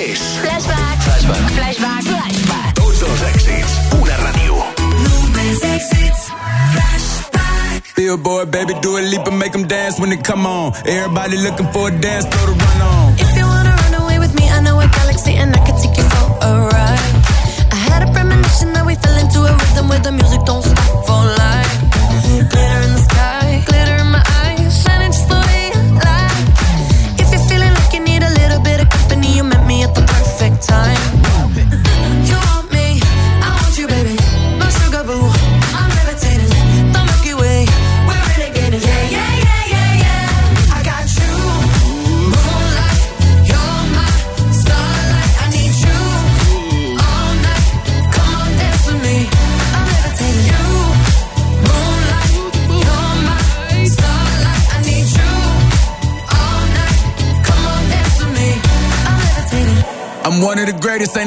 Speaker 12: és
Speaker 61: Flashback.
Speaker 12: Flashback.
Speaker 61: Flashback. Flashback.
Speaker 12: tots els èxits. Una ràdio.
Speaker 62: Només èxits. Flashback.
Speaker 63: Billboard, baby, do a leap and make them dance when they come on. Everybody looking for a dance, throw the run on.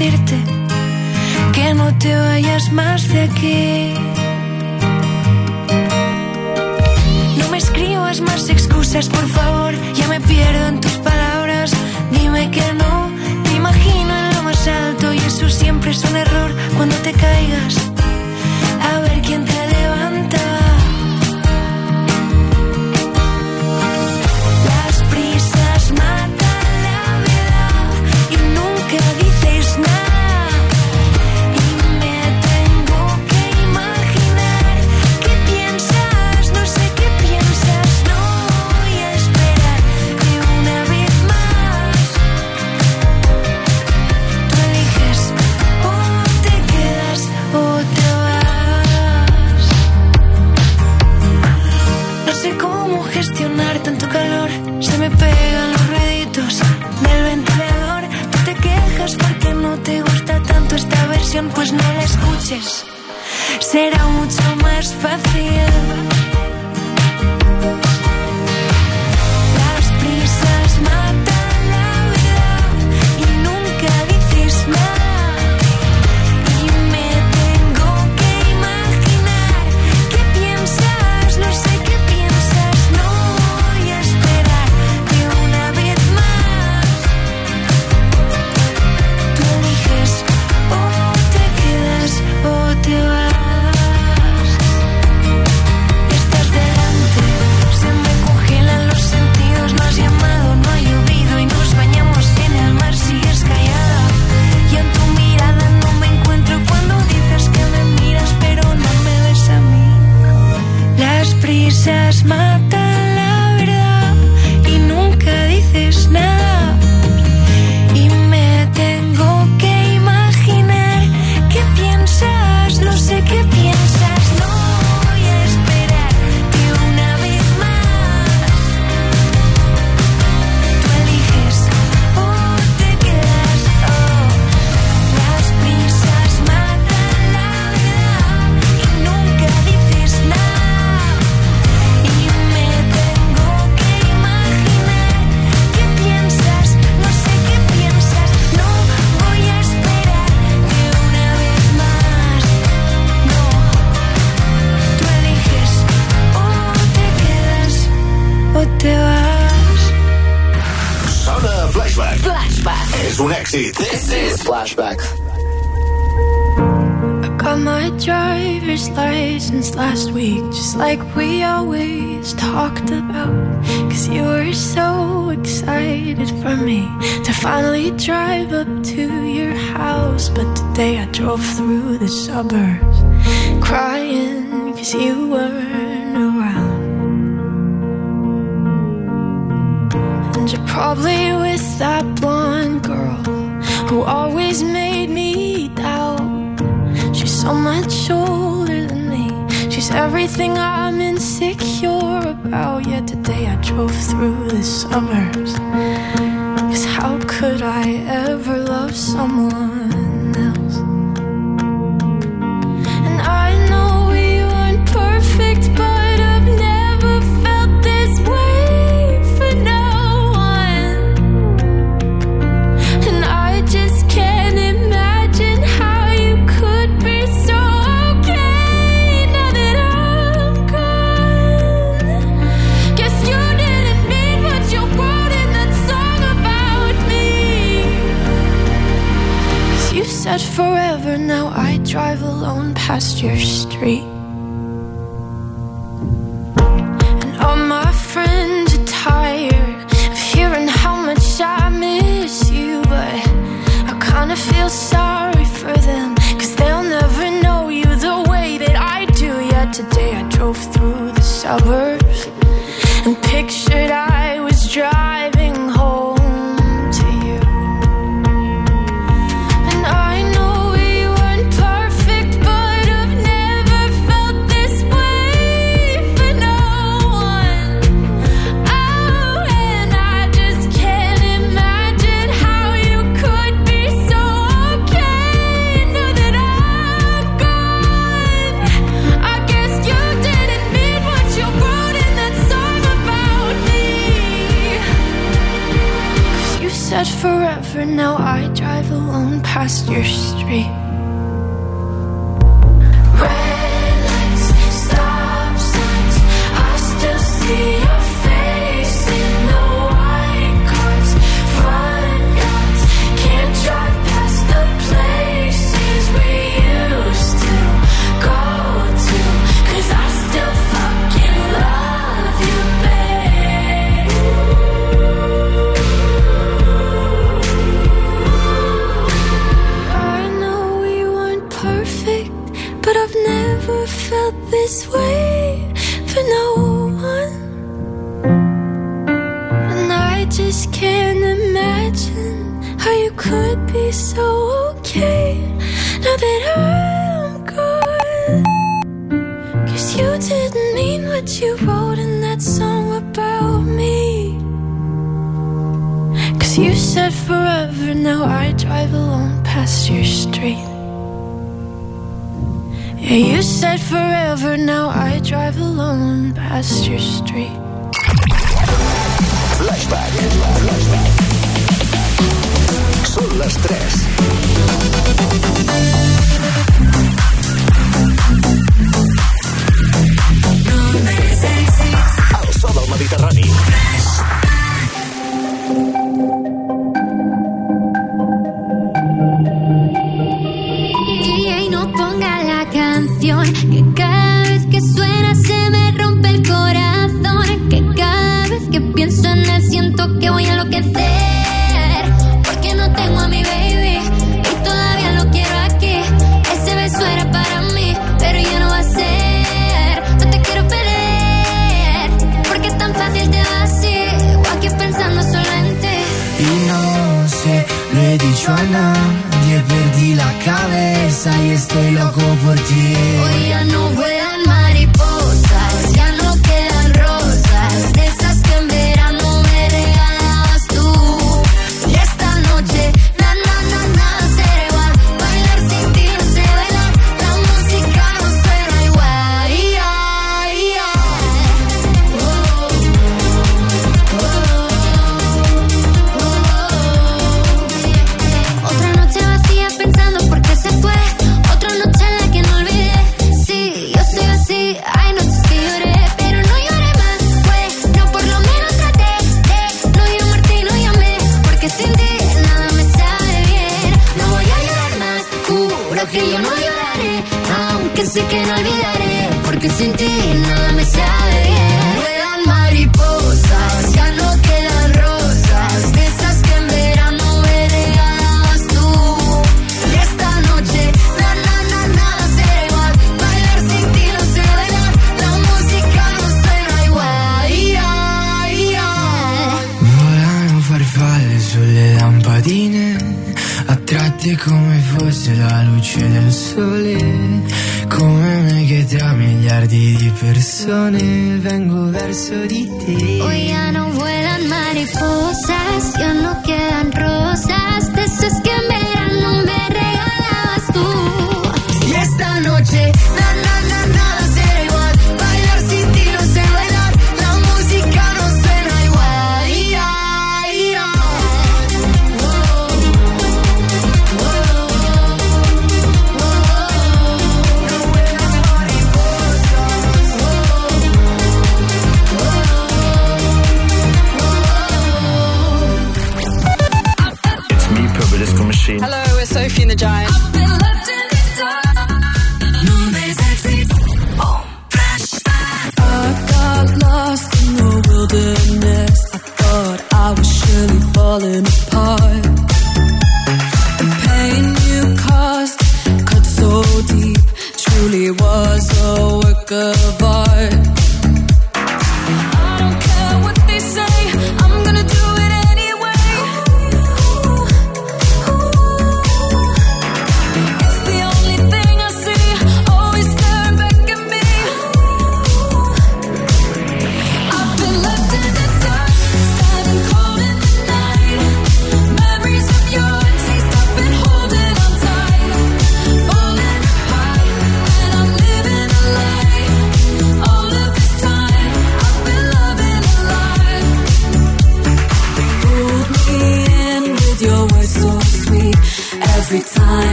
Speaker 11: Decirte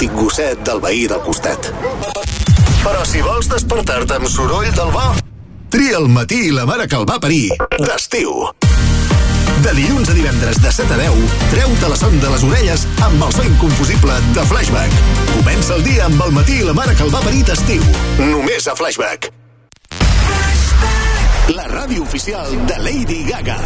Speaker 12: autèntic gosset del veí del costat. Però si vols despertar-te amb soroll del bo, tria el matí i la mare que el va parir d'estiu. De dilluns a divendres de 7 a 10, treu-te la son de les orelles amb el so inconfusible de Flashback. Comença el dia amb el matí i la mare que el va parir d'estiu. Només a Flashback. Flashback. La ràdio oficial de Lady Gaga.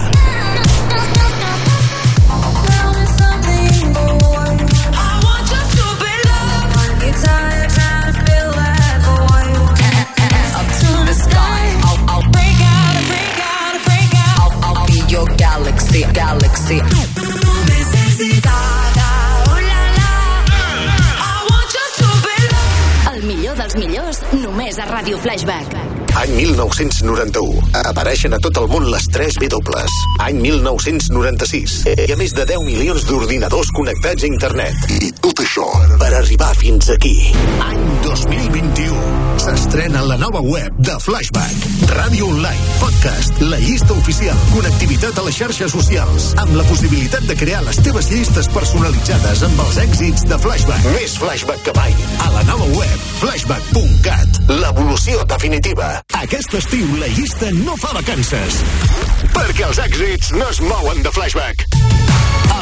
Speaker 64: sexy.
Speaker 13: El millor dels millors, només a Ràdio Flashback.
Speaker 12: Any 1991. Apareixen a tot el món les 3 W. Any 1996. Hi ha més de 10 milions d'ordinadors connectats a internet. I tot això per arribar fins aquí. Any 2021. S'estrena la nova web de Flashback. Ràdio online, podcast, la llista oficial, connectivitat a les xarxes socials, amb la possibilitat de crear les teves llistes personalitzades amb els èxits de Flashback. Més Flashback que mai. A la nova web, flashback.cat, l'evolució definitiva. Aquest estiu la llista no fa vacances, perquè els èxits no es mouen de Flashback.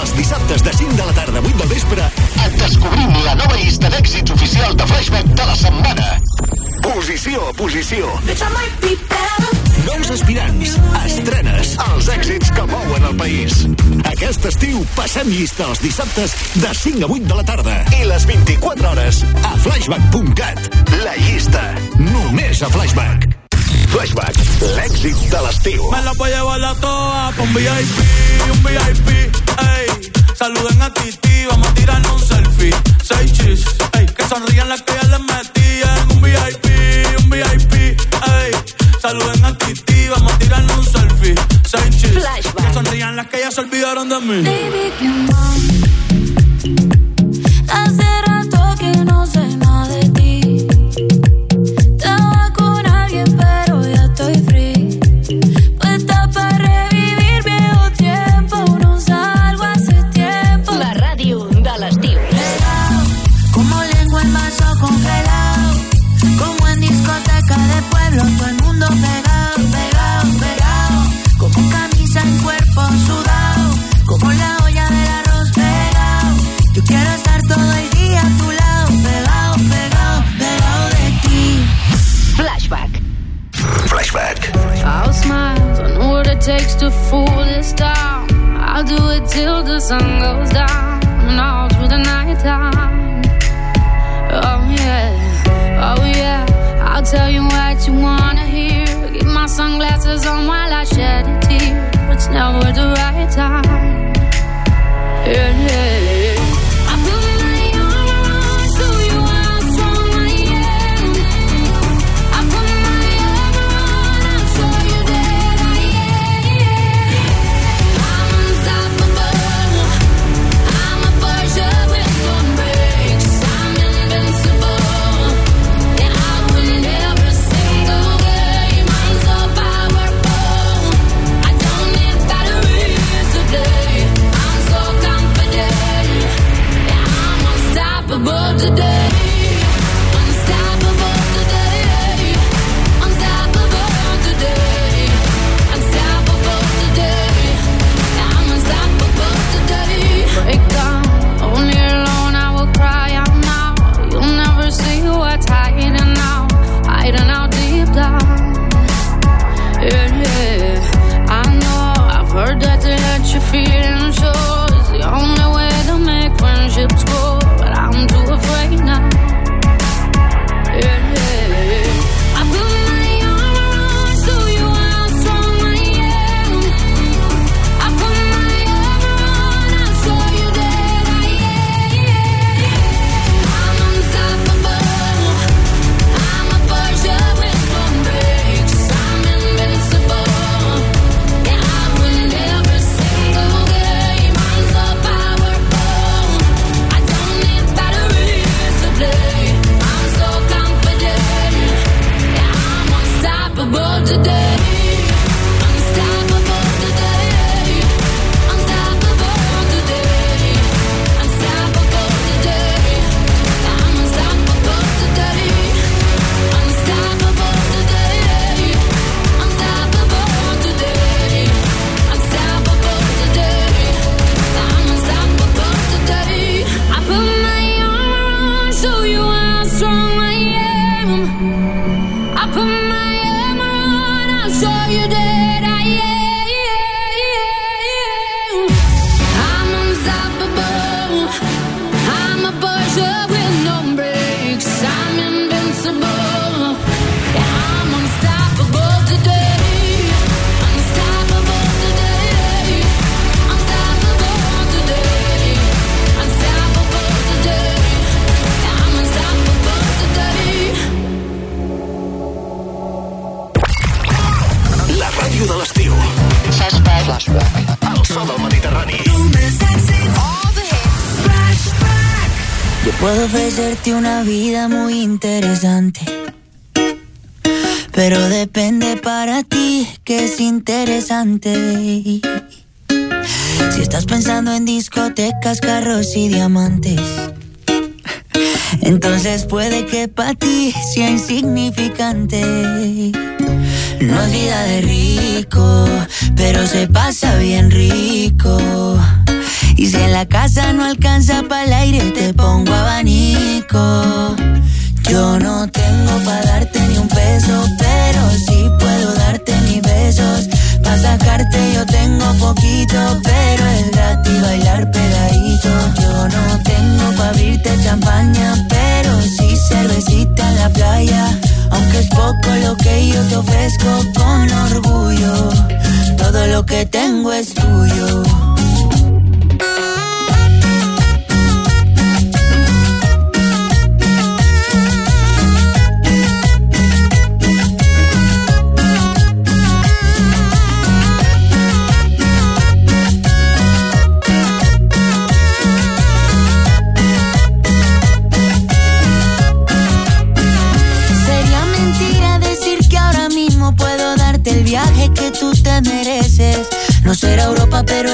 Speaker 12: Els dissabtes de 5 de la tarda a 8 del vespre et descobrim la nova llista d'èxits oficial de Flashback de la setmana. Posició, posició. Nous aspirants, estrenes, els èxits que mouen el país. Aquest estiu passem llista els dissabtes de 5 a 8 de la tarda i les 24 hores a flashback.cat. La llista, només a flashback. Flashback, l'èxit de l'estiu.
Speaker 65: Me la puedo llevar la toa con un VIP, un VIP, ey. Saluden a Tito olvidaron de mí.
Speaker 23: Baby,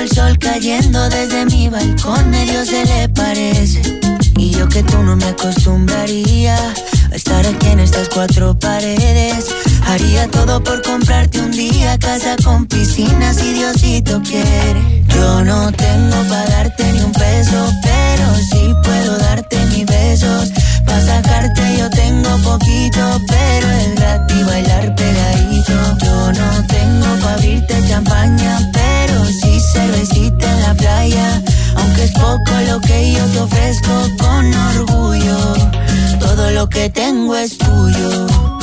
Speaker 64: el
Speaker 16: sol cayendo desde mi balcón medio se le parece. Y yo que tú no me acostumbraría a estar aquí en estas cuatro paredes. Haría todo por comprarte un día casa con piscina si Diosito quiere. Yo no tengo para darte ni un peso, pero sí puedo darte mis besos. Para sacarte yo tengo poquito, pero es gratis bailar pegadito. Yo no tengo para abrirte champaña, pero sí cervecita en la playa. Aunque es poco lo que yo te ofrezco con orgullo. Todo lo que tengo es tuyo.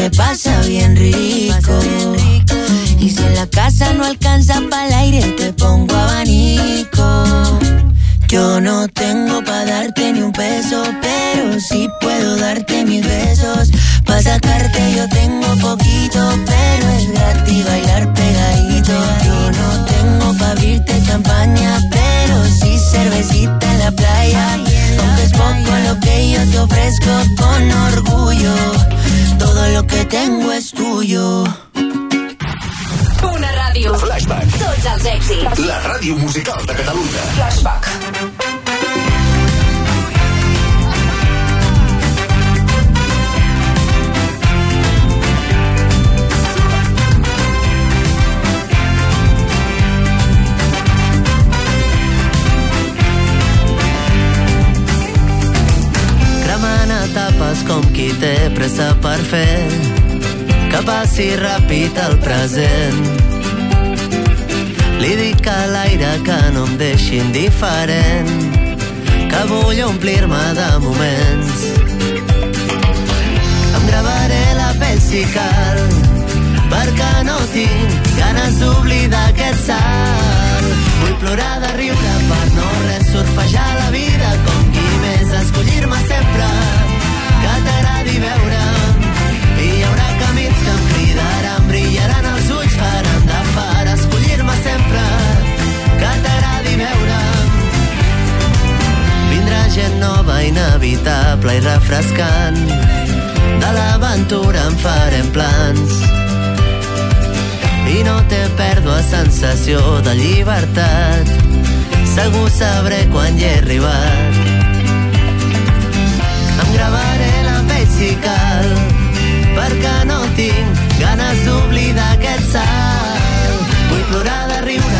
Speaker 16: Se pasa bien rico. Y si en la casa no alcanza para el aire, te pongo abanico. Yo no tengo para darte ni un peso, pero sí puedo darte mis besos. Para sacarte yo tengo poquito, pero es gratis bailar pegadito. Yo no tengo para abrirte champaña, pero sí cervecita en la playa. Aunque es poco lo que yo te ofrezco con orgullo. Todo lo que tengo es tuyo.
Speaker 13: Una ràdio.
Speaker 12: Flashback.
Speaker 13: Tots els èxits.
Speaker 12: La ràdio musical de Catalunya.
Speaker 13: Flashback.
Speaker 41: Etapes com qui té pressa per fer que passi ràpid el present. Li dic a l'aire que no em deixi indiferent, que vull omplir-me de moments. Em gravaré la pell si cal, perquè no tinc ganes d'oblidar aquest salt. Vull plorar de riure per no res surfejar la vida com qui més escollir-me sempre vindrà gent nova inevitable i refrescant. De l'aventura en farem plans. I no té pèrdua sensació de llibertat. Segur sabré quan hi he arribat. Em gravaré la pell si cal perquè no tinc ganes d'oblidar aquest salt. Vull plorar de riure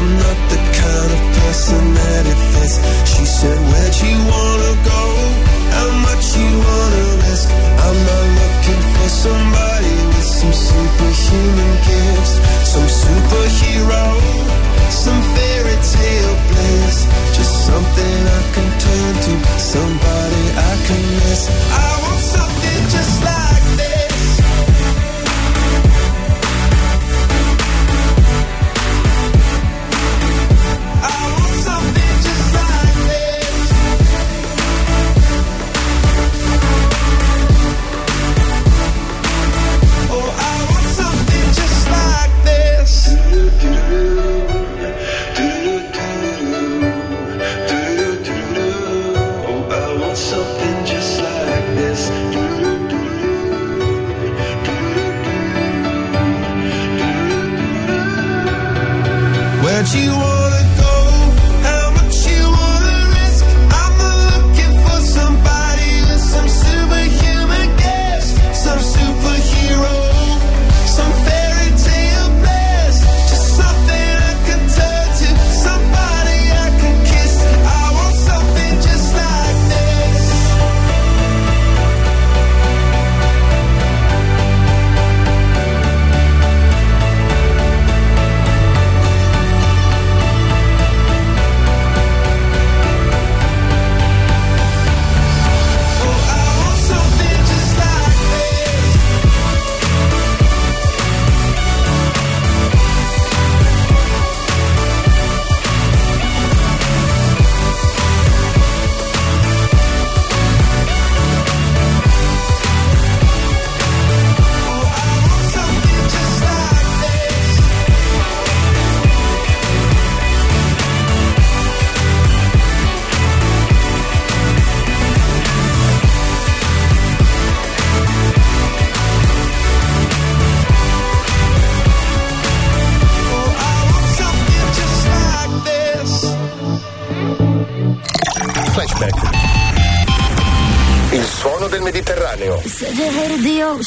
Speaker 66: I'm not the kind of person that it fits. She said, Where'd you wanna go? How much you wanna risk? I'm not looking for somebody with some superhuman gifts,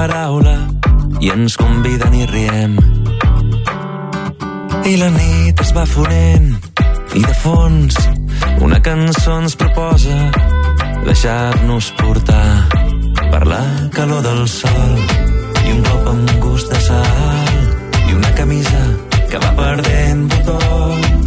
Speaker 67: paraula i ens conviden i riem. I la nit es va fonent i de fons una cançó ens proposa deixar-nos portar per la calor del sol i un cop amb gust de sal i una camisa que va perdent botons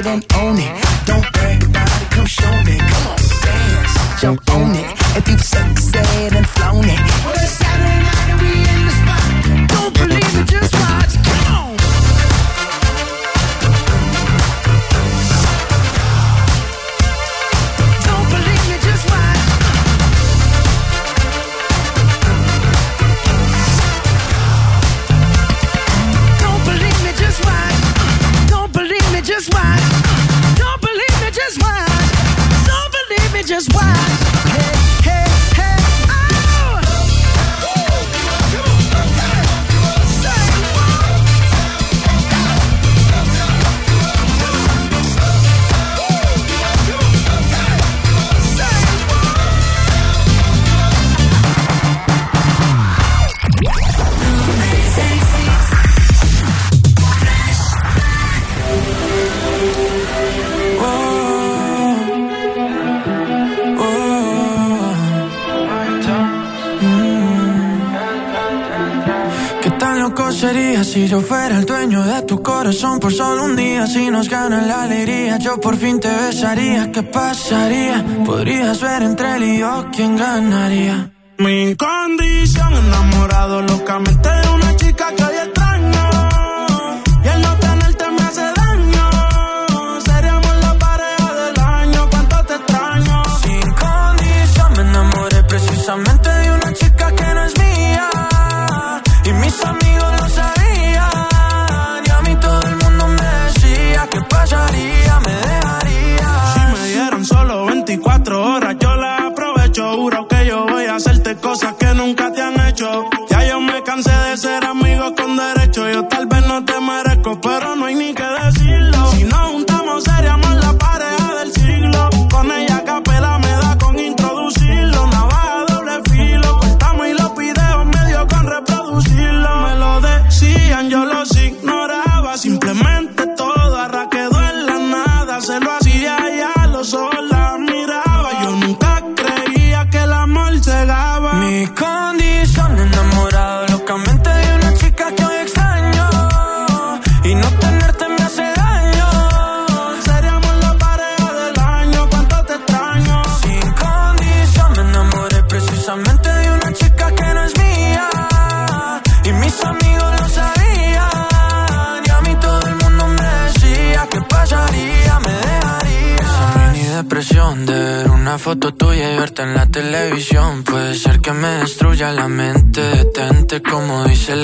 Speaker 68: it and
Speaker 69: own it. Don't brag about it, come show me. Come on, dance. Jump
Speaker 70: nos gana la alegría, yo por fin te besaría. ¿Qué pasaría? Podrías ver entre él y yo quién ganaría.
Speaker 34: Mi condición, enamorado locamente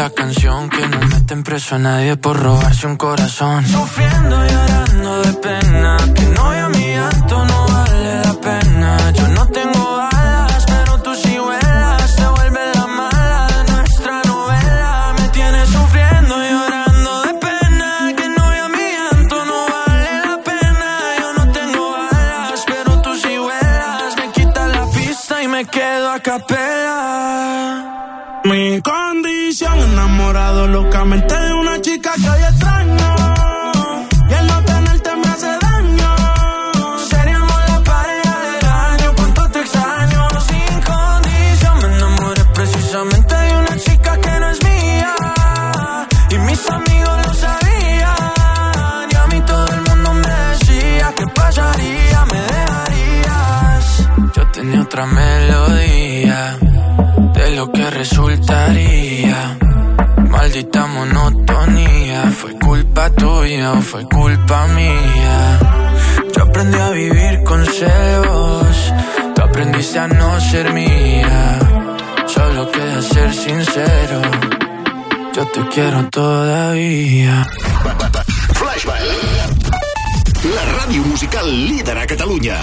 Speaker 70: esta canción que no meten preso a nadie por robarse un corazón. Sufriendo y llorando de pena Te quiero todavía.
Speaker 71: Flashback. La ràdio musical líder a Catalunya.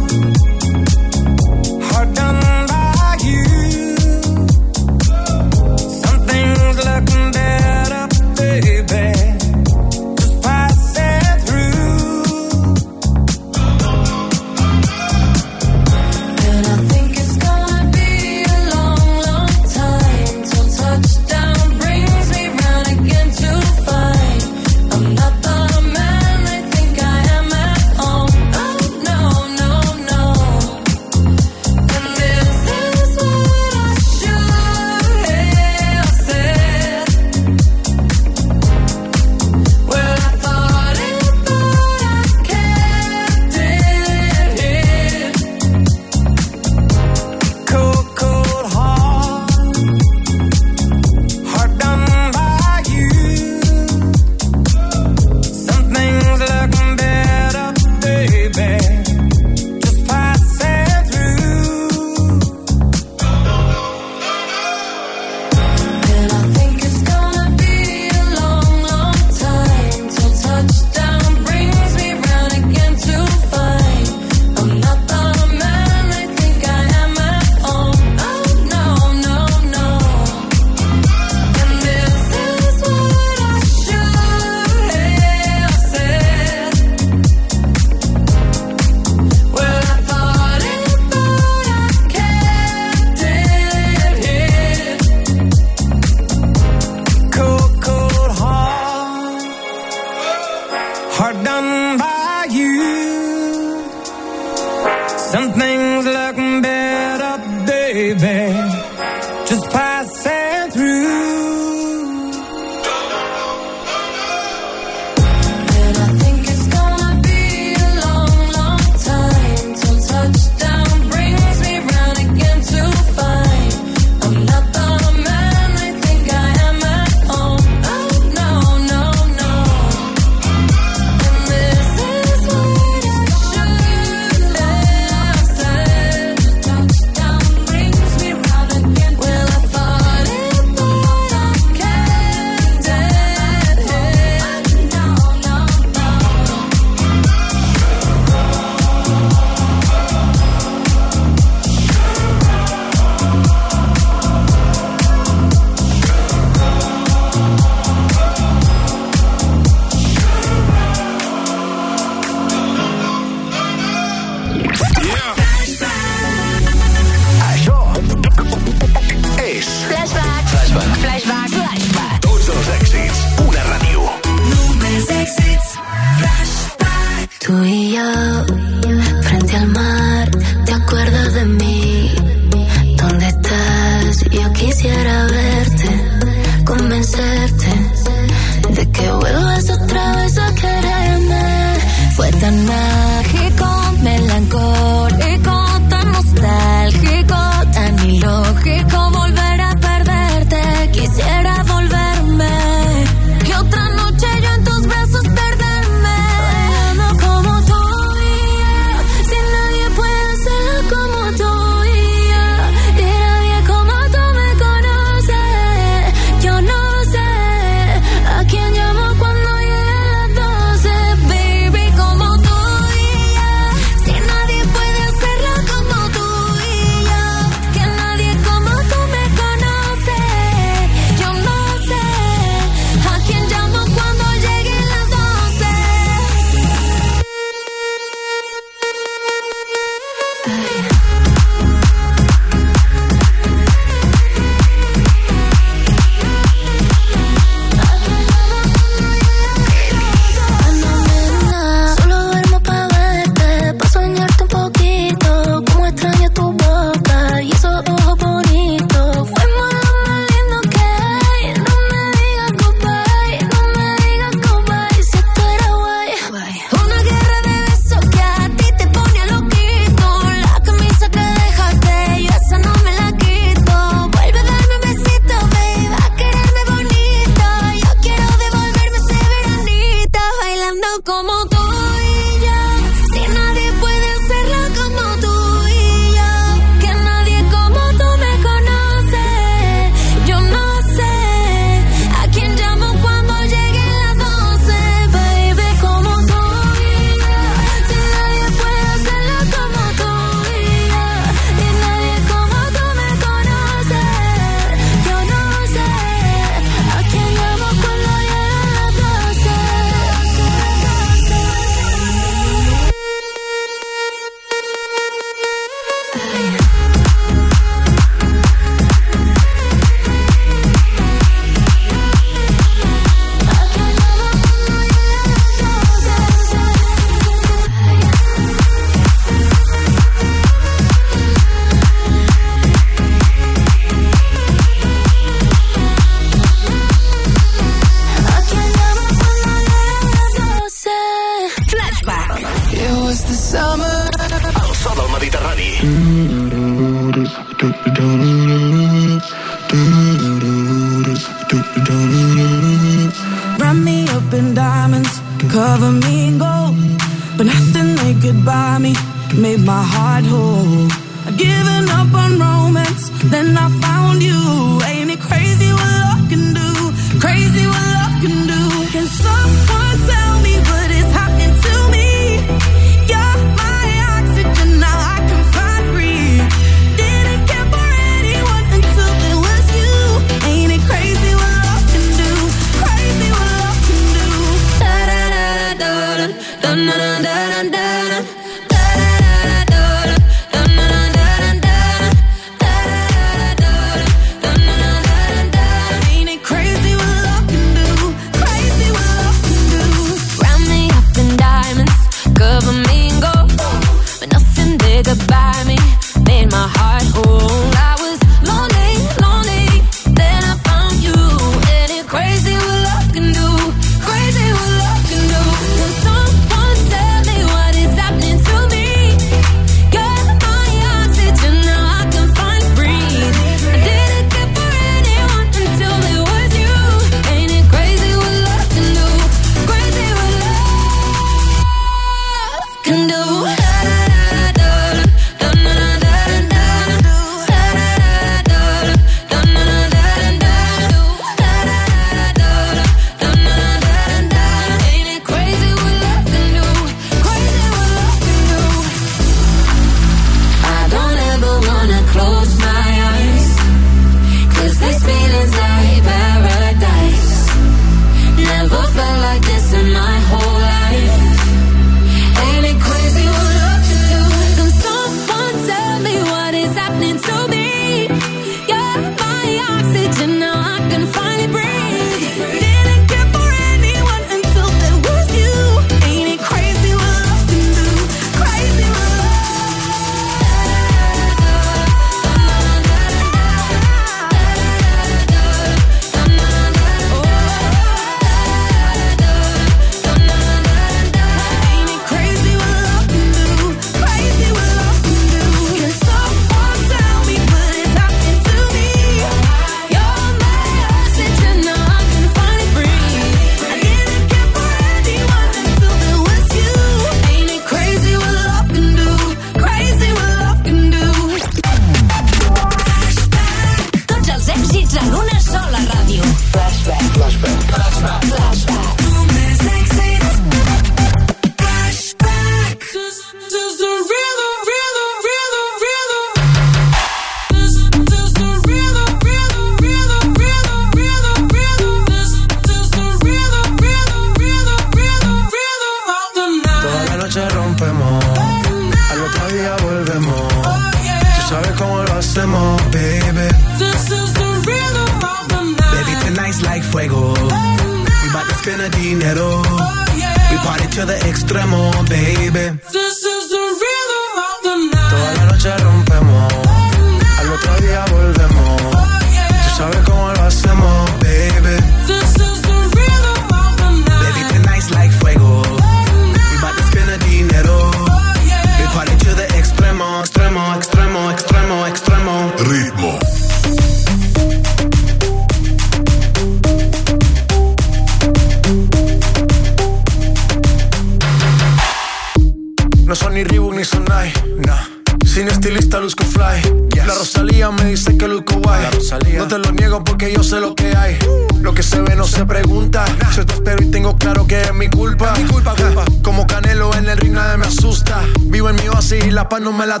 Speaker 72: No me
Speaker 73: la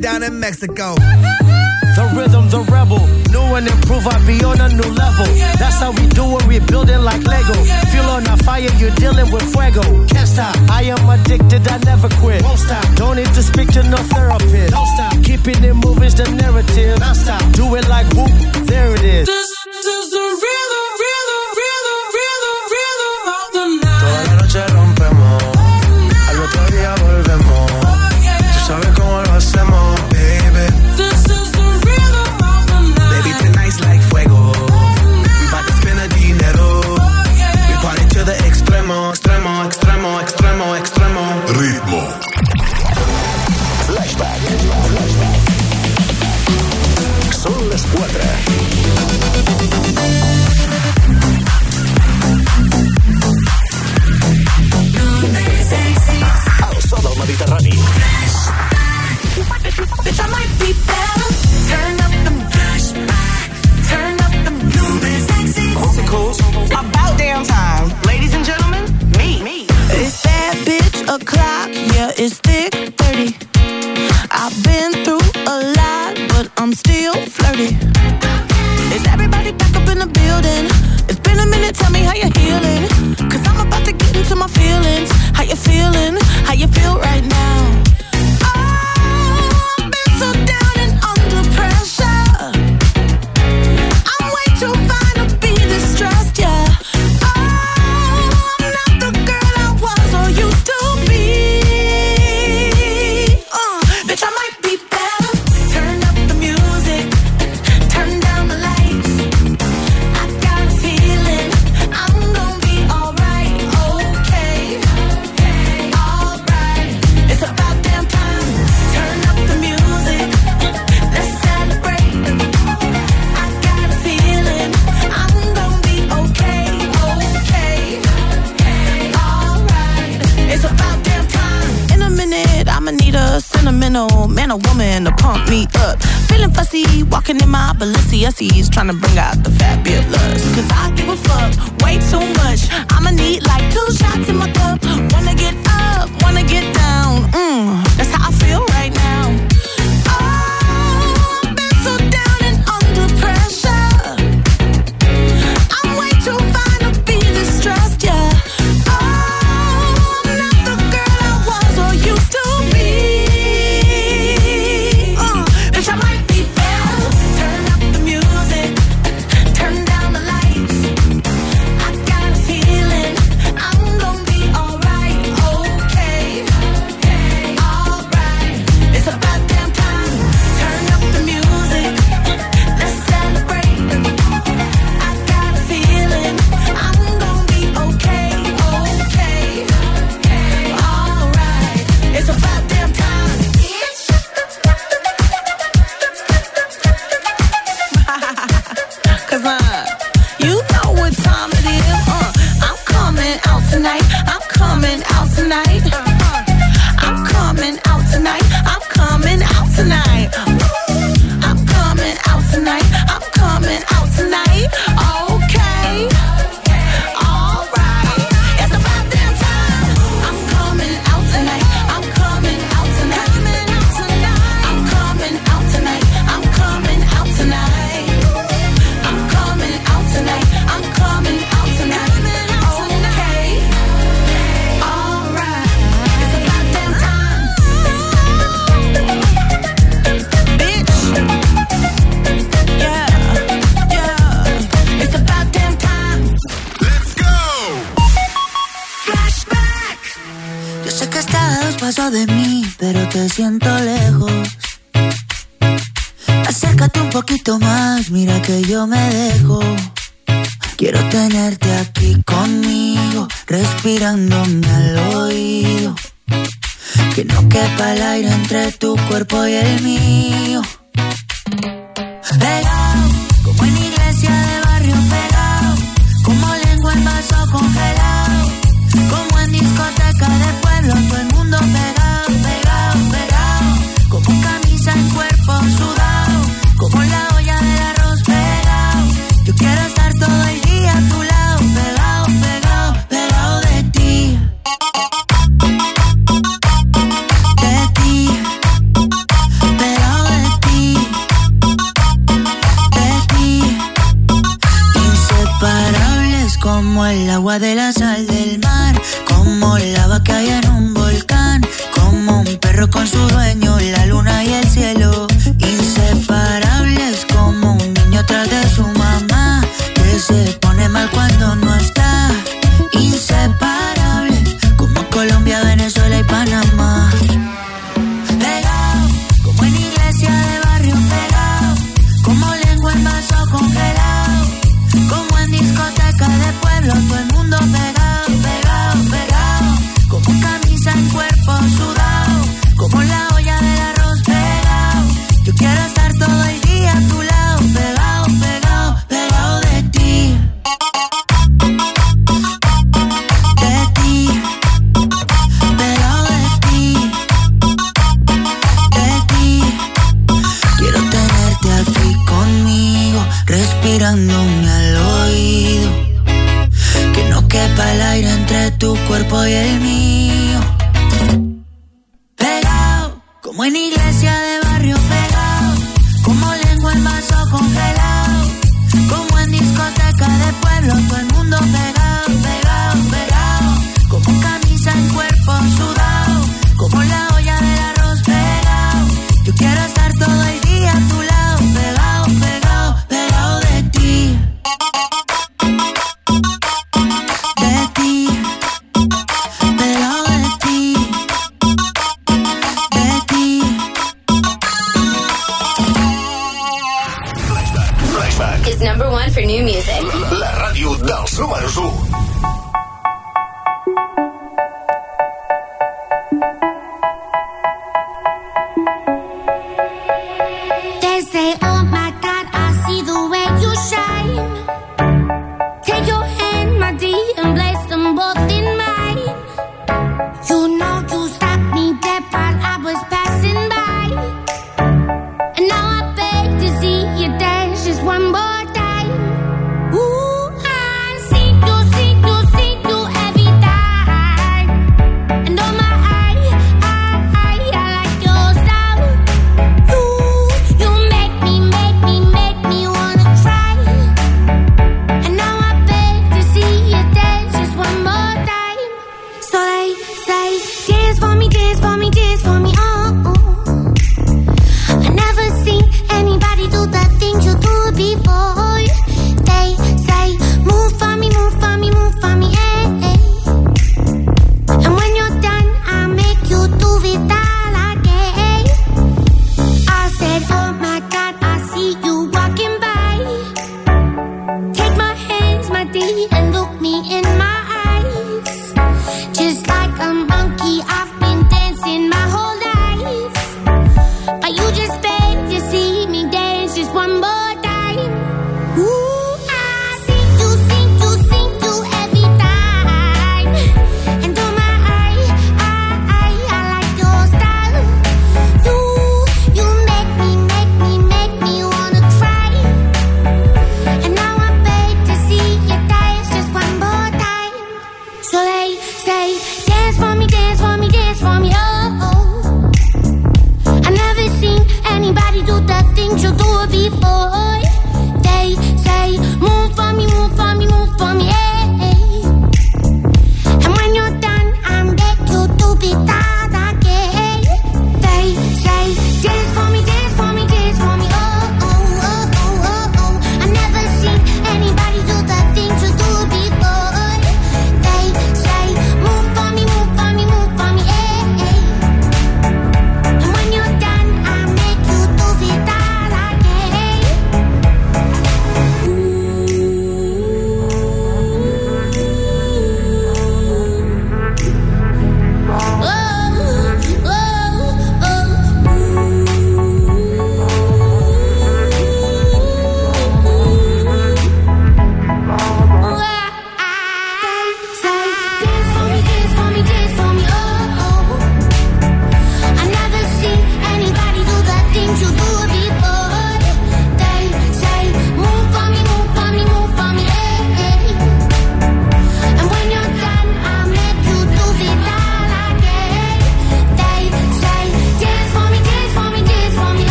Speaker 14: down in Mexico.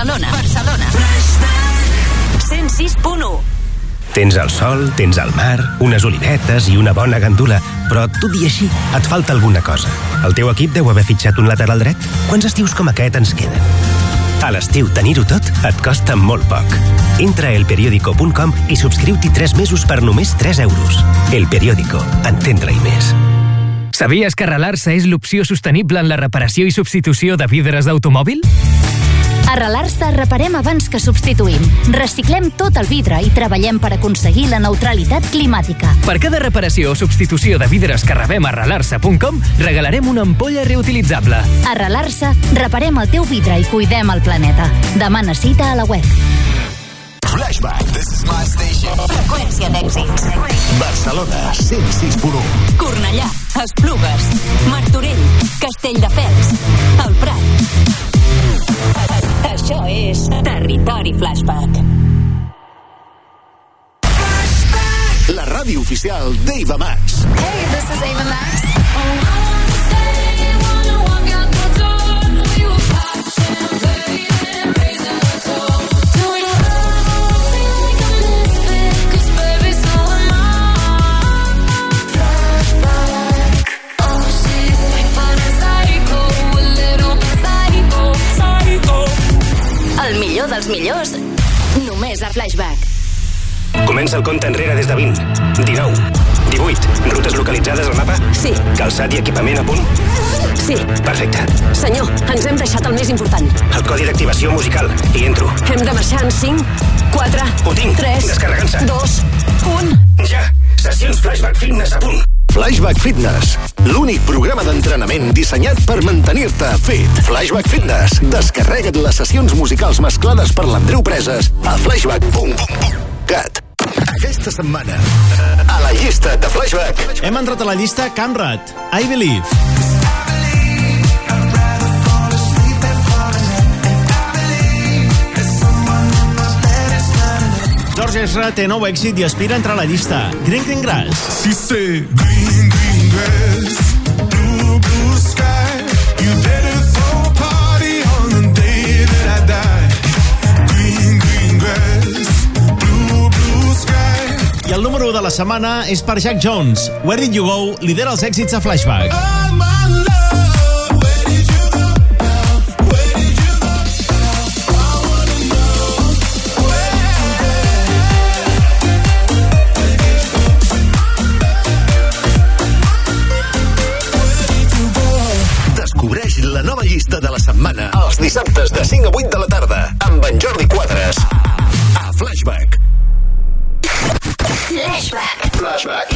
Speaker 74: Barcelona. Barcelona. 106.1
Speaker 2: Tens el sol, tens el mar, unes olivetes i una bona gandula, però tot i així et falta alguna cosa. El teu equip deu haver fitxat un lateral dret? Quants estius com aquest ens queden? A l'estiu tenir-ho tot et costa molt poc. Entra a elperiodico.com i subscriu-t'hi 3 mesos per només 3 euros. El Periódico. Entendre-hi més.
Speaker 75: Sabies que arrelar-se és l'opció sostenible en la reparació i substitució de vidres d'automòbil?
Speaker 74: A Relar-se reparem abans que substituïm. Reciclem tot el vidre i treballem per aconseguir la neutralitat climàtica.
Speaker 75: Per cada reparació o substitució de vidres que rebem a relarsa.com regalarem una ampolla reutilitzable.
Speaker 74: A Relar-se reparem el teu vidre i cuidem el planeta. Demana cita a la web.
Speaker 12: Flashback. This is my station.
Speaker 74: Freqüència d'èxits.
Speaker 12: Barcelona, 106.1.
Speaker 74: Cornellà, Esplugues, Martorell, Castelldefels, El Prat. Això és Territori Flashback.
Speaker 12: La ràdio oficial d'Ava Max.
Speaker 76: Hey, this is Ava Max.
Speaker 77: Oh, Els millors, només a Flashback.
Speaker 2: Comença el compte enrere des de 20, 19, 18. Rutes localitzades al mapa?
Speaker 78: Sí.
Speaker 2: Calçat i equipament a punt?
Speaker 78: Sí.
Speaker 2: Perfecte.
Speaker 78: Senyor, ens hem deixat el més important.
Speaker 2: El codi d'activació musical. Hi entro.
Speaker 78: Hem de marxar en 5, 4,
Speaker 2: Ho tinc.
Speaker 78: 3,
Speaker 2: Descarregant-se.
Speaker 78: 2, 1...
Speaker 2: Ja. Sessions Flashback Fitness a punt.
Speaker 12: Flashback Fitness, l'únic programa d'entrenament dissenyat per mantenir-te fit. Flashback Fitness. Descarrega't les sessions musicals mesclades per l'Andreu Preses a flashback.cat. Aquesta setmana, a la llista de Flashback,
Speaker 79: Hem entrat a la llista Camrat, I Believe. George Ezra té nou èxit i aspira a entrar a la llista. Green Green Grass.
Speaker 20: She said, green, green grass, blue, blue sky. You better throw a party on the day that I die. Green, green grass, blue, blue sky.
Speaker 79: I el número 1 de la setmana és per Jack Jones. Where Did You Go lidera els èxits a Flashback.
Speaker 20: Oh, my
Speaker 12: Flashback.
Speaker 77: Flashback.
Speaker 12: Flashback.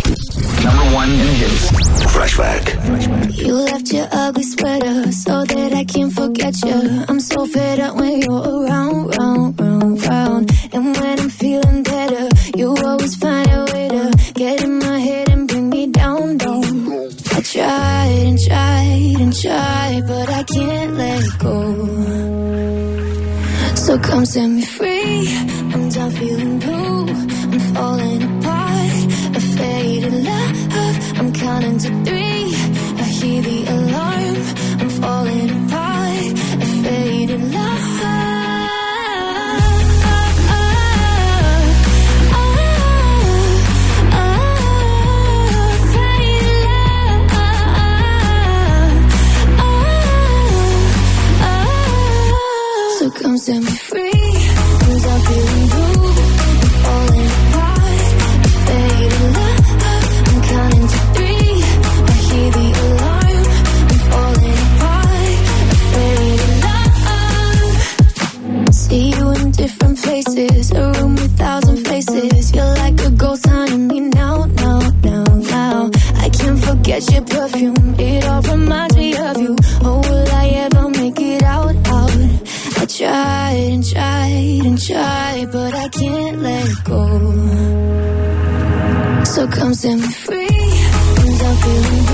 Speaker 12: Number one in hits. Flashback.
Speaker 80: You left your ugly sweater so that I can't forget you. I'm so fed up when you're around, round, round, round. And when I'm feeling better, you always find a way to get in my head and bring me down, down. I tried and tried and tried, but I can't let go. Come set me free. I'm done feeling blue. I'm falling apart. A faded love. I'm counting to three. I hear the alarm. Places. A room with thousand faces. You're like a ghost haunting me now, now, now, now. I can't forget your perfume. It all reminds me of you. Oh, will I ever make it out, out? I tried and tried and tried, but I can't let go. So come set me free. And I'm feeling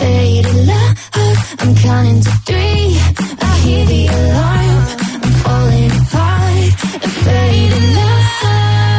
Speaker 80: A love. I'm counting to three. I hear the alarm. I'm falling apart. A faded love.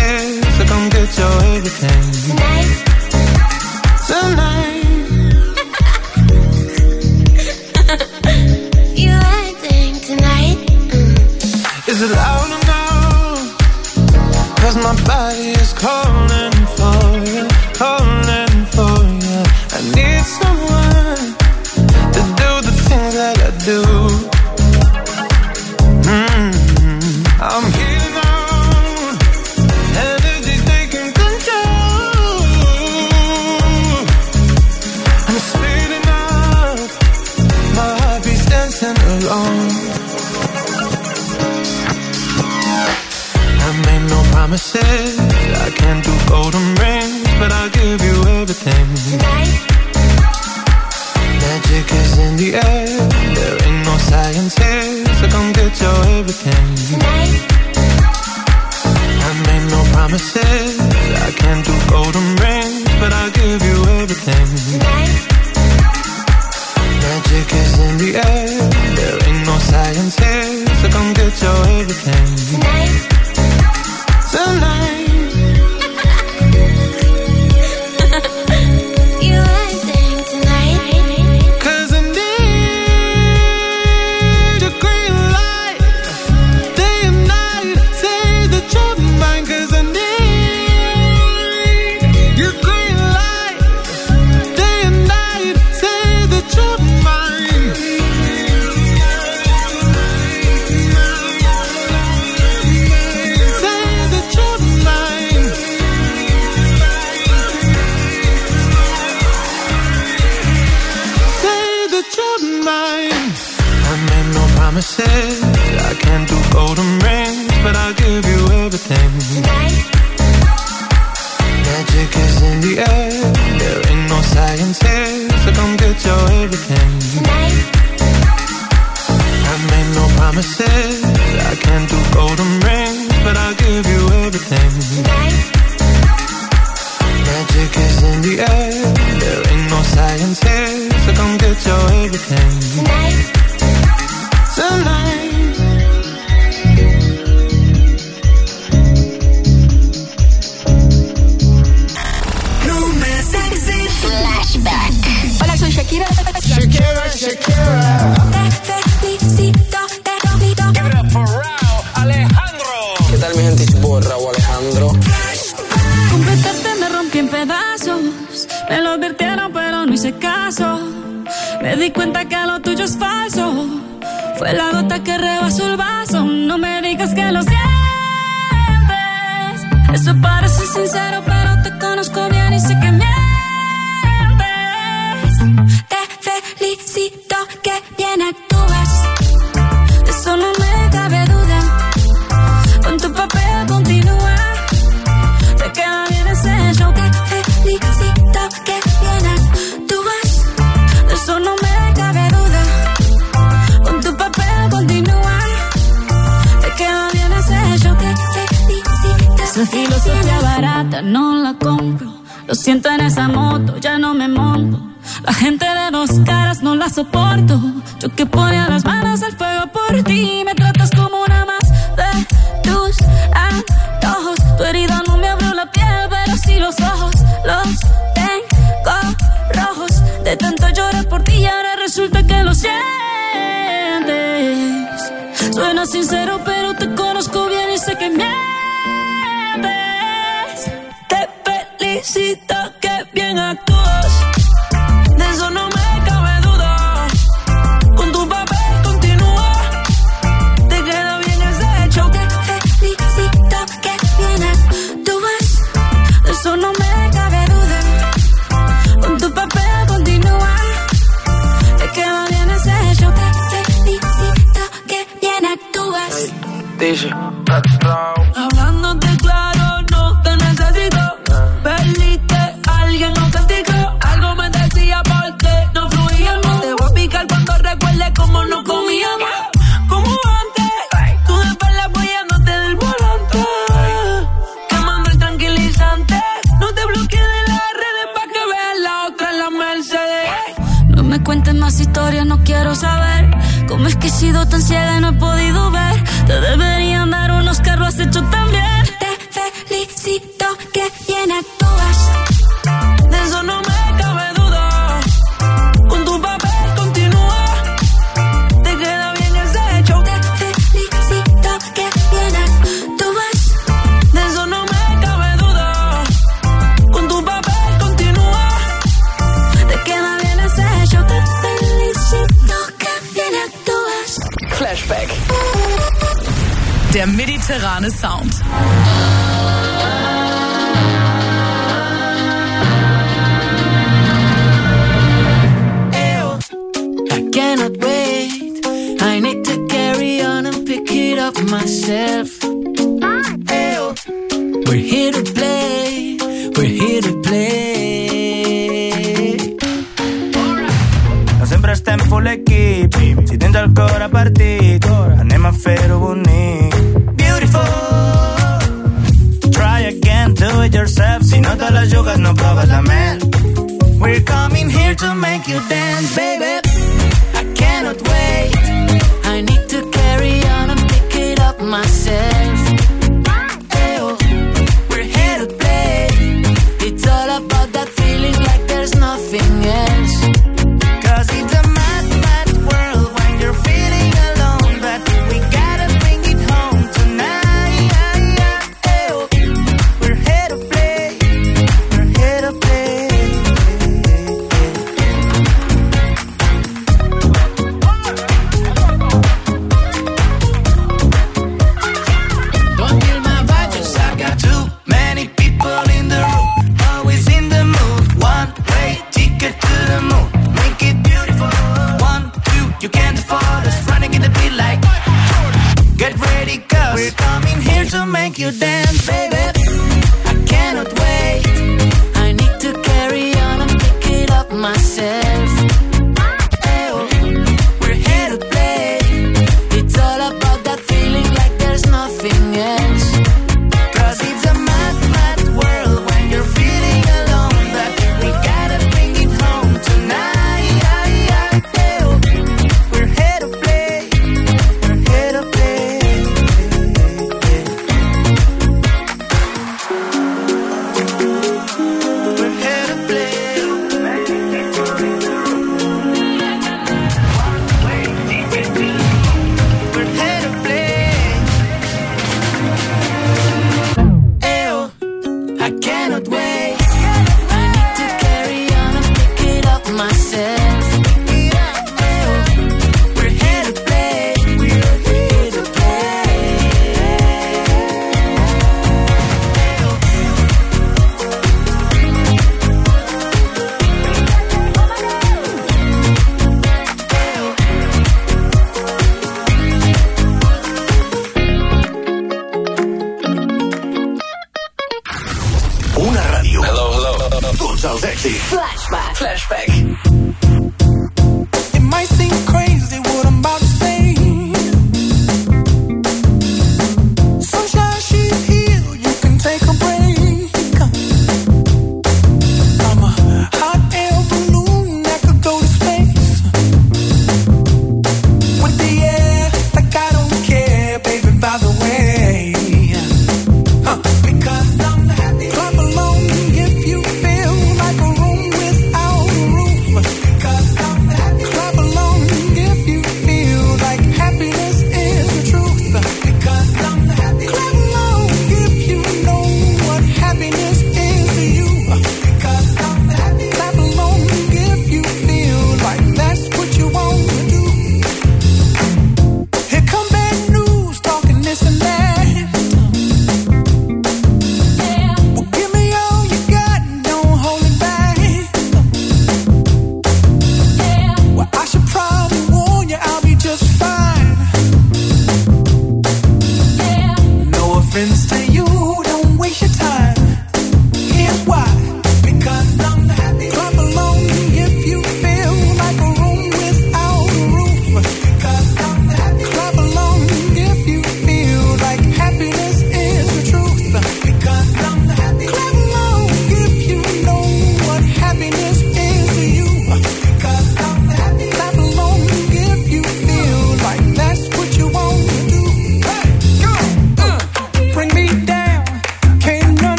Speaker 81: Here, so
Speaker 82: come get your everything.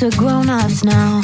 Speaker 21: We're
Speaker 34: grown-ups now.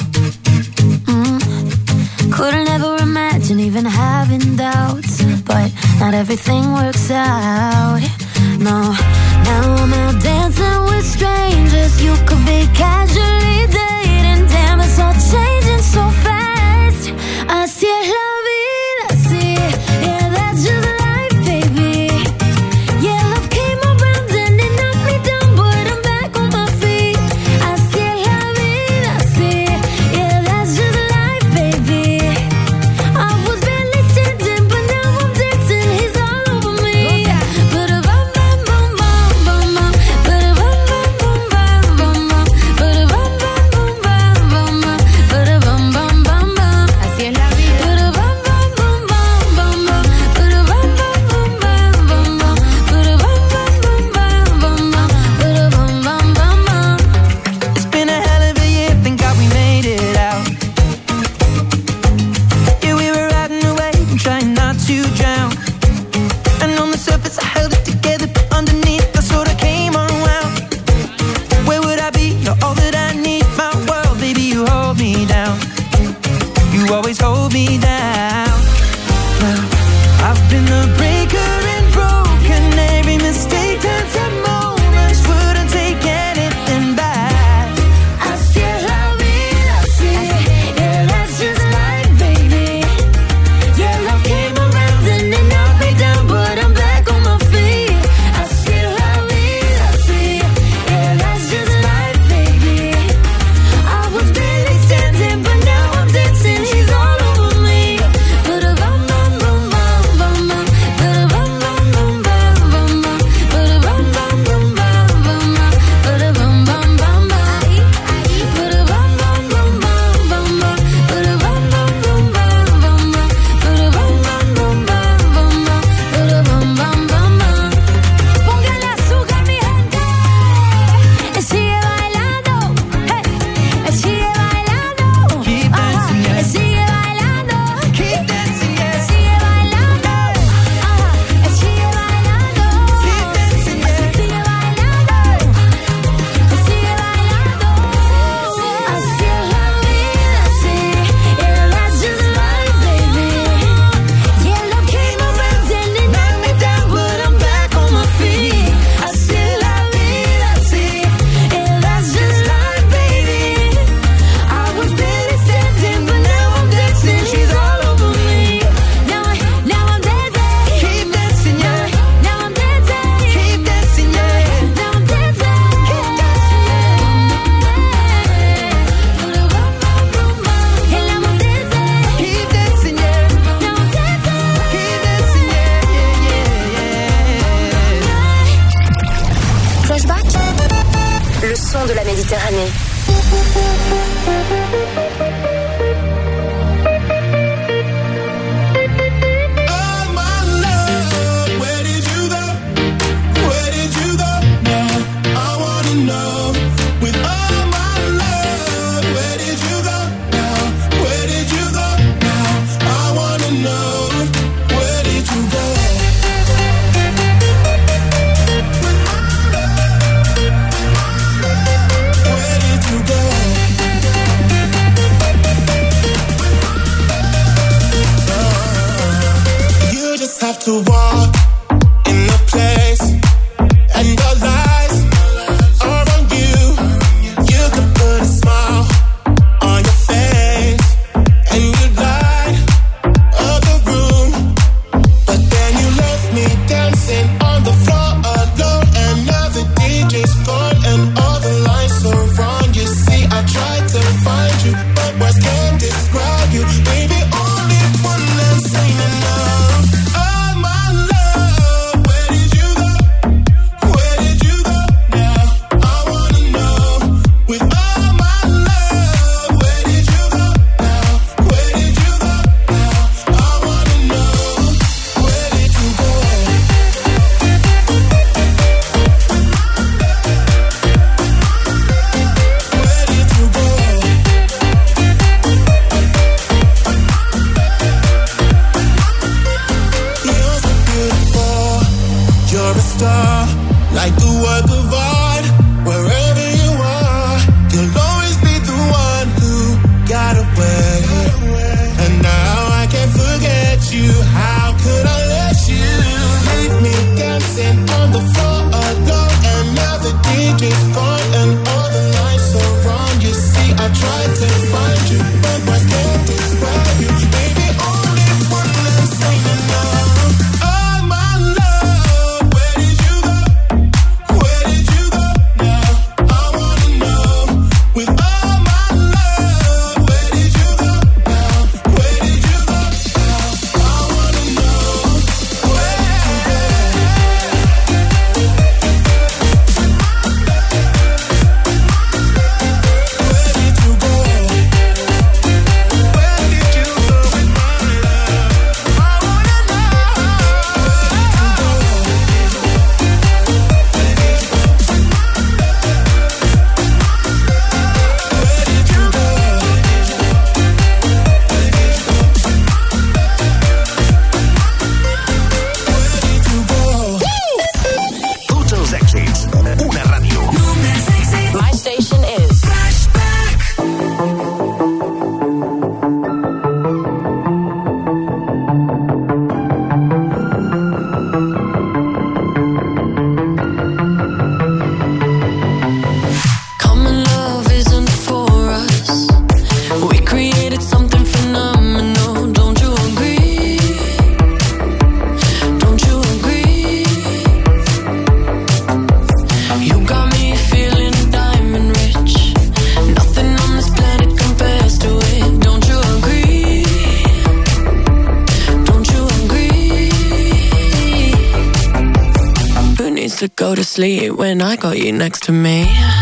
Speaker 83: When I got you
Speaker 64: next to me?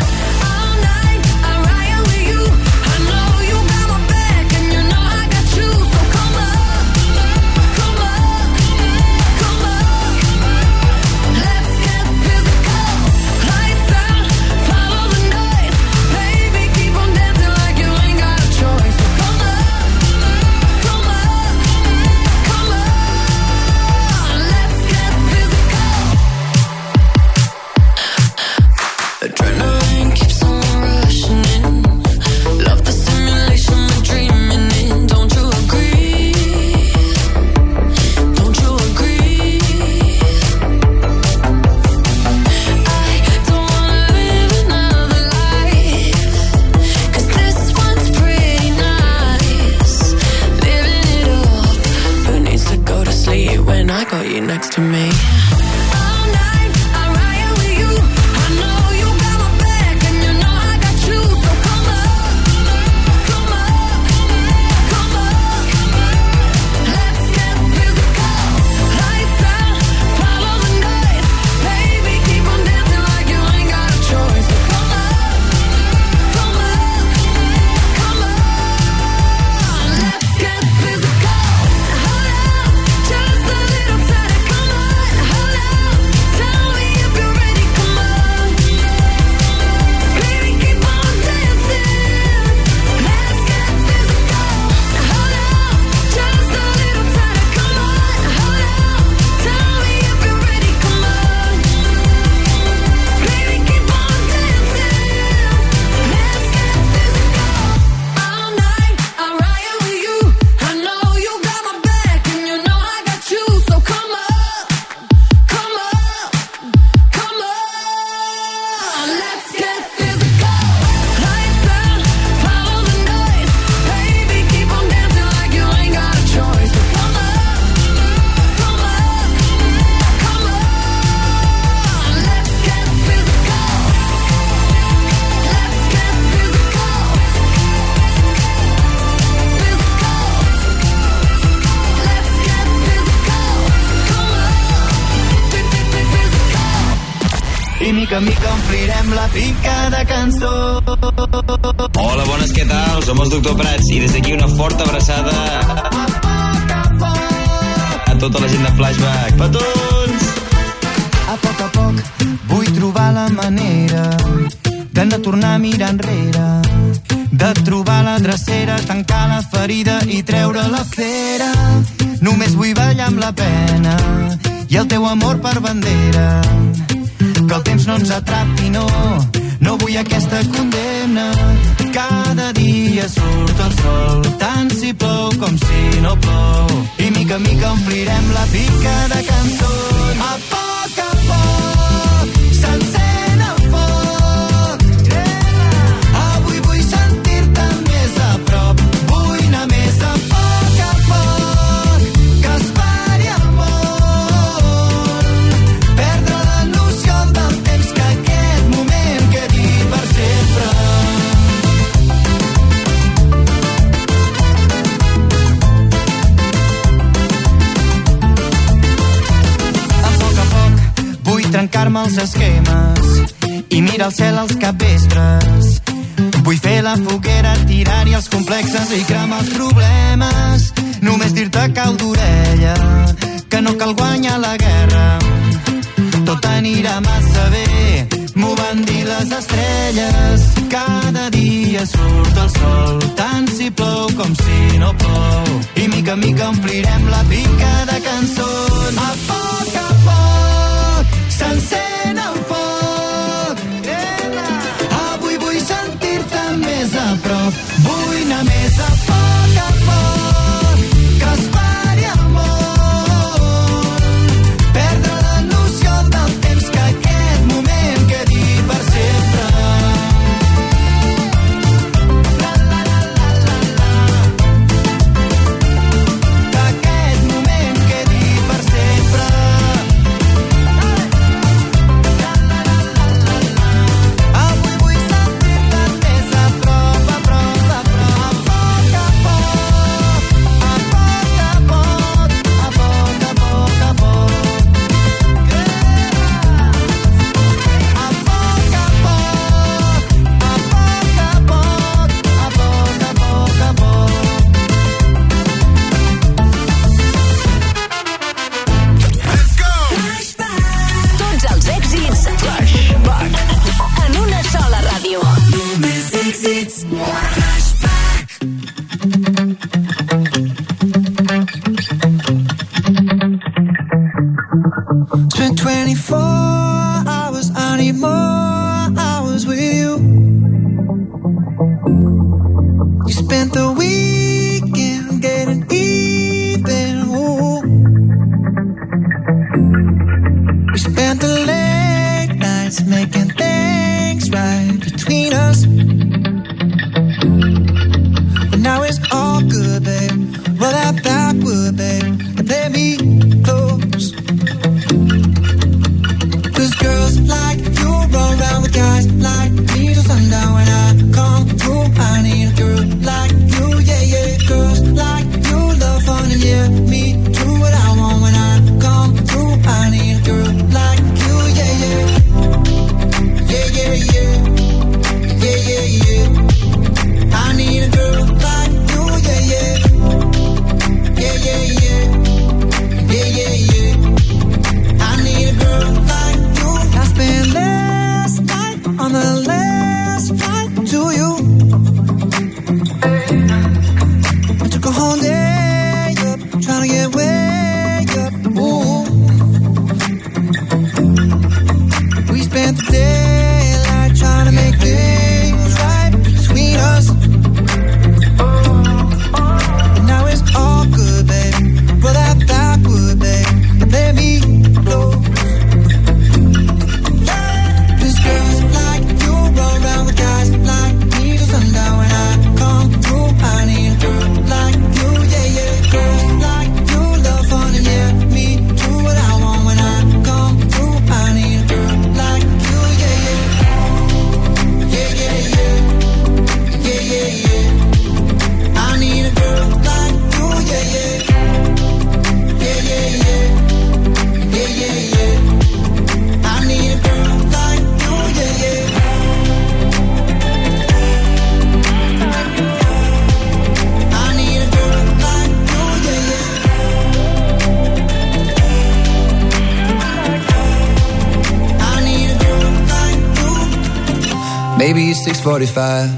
Speaker 23: 45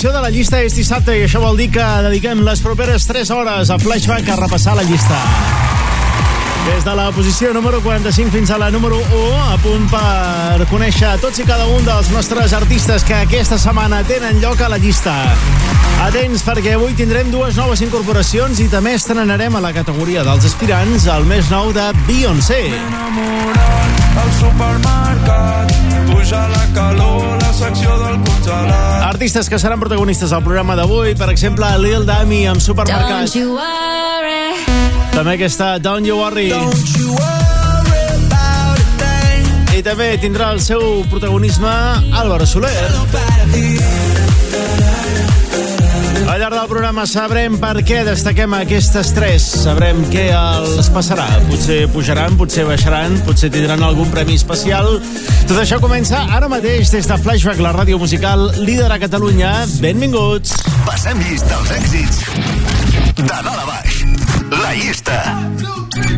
Speaker 79: Benvinguts a una nova edició de la llista. És dissabte i això vol dir que dediquem les properes 3 hores a Flashback a repassar la llista. Des de la posició número 45 fins a la número 1, a punt per conèixer tots i cada un dels nostres artistes que aquesta setmana tenen lloc a la llista. Atents, perquè avui tindrem dues noves incorporacions i també estrenarem a la categoria dels aspirants el més nou de Beyoncé.
Speaker 4: al supermercat puja la calor, la secció
Speaker 79: Artistes que seran protagonistes al programa d'avui, per exemple, Lil Dami amb Supermercat.
Speaker 84: Don't you worry.
Speaker 79: També aquesta Don't You Worry. I també tindrà el seu protagonisme Álvaro Soler. Al llarg del programa sabrem per què destaquem aquestes tres. Sabrem què els passarà. Potser pujaran, potser baixaran, potser tindran algun premi especial. Tot això comença ara mateix des de Flashback, la ràdio musical líder a Catalunya. Benvinguts.
Speaker 23: Passem llista als èxits de dalt a baix. La llista.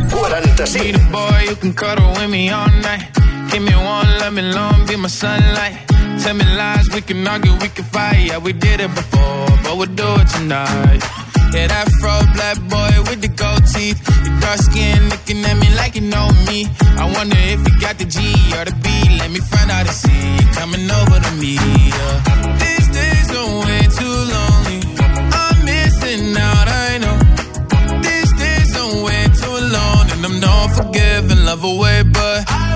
Speaker 23: 45.
Speaker 4: Be the boy you can cuddle with me all night. Give me one, let me long, be my sunlight. Tell me lies, we can argue, we can fight. Yeah, we did it before, but we'll do it tonight. Yeah, that fro black boy with the gold teeth. Your dark skin looking at me like you know me. I wonder if you got the G or the B. Let me find out and see you coming over to me. Yeah. These days are way too lonely. I'm missing out, I know. These days are way too long, and I'm not forgiving, love away, but.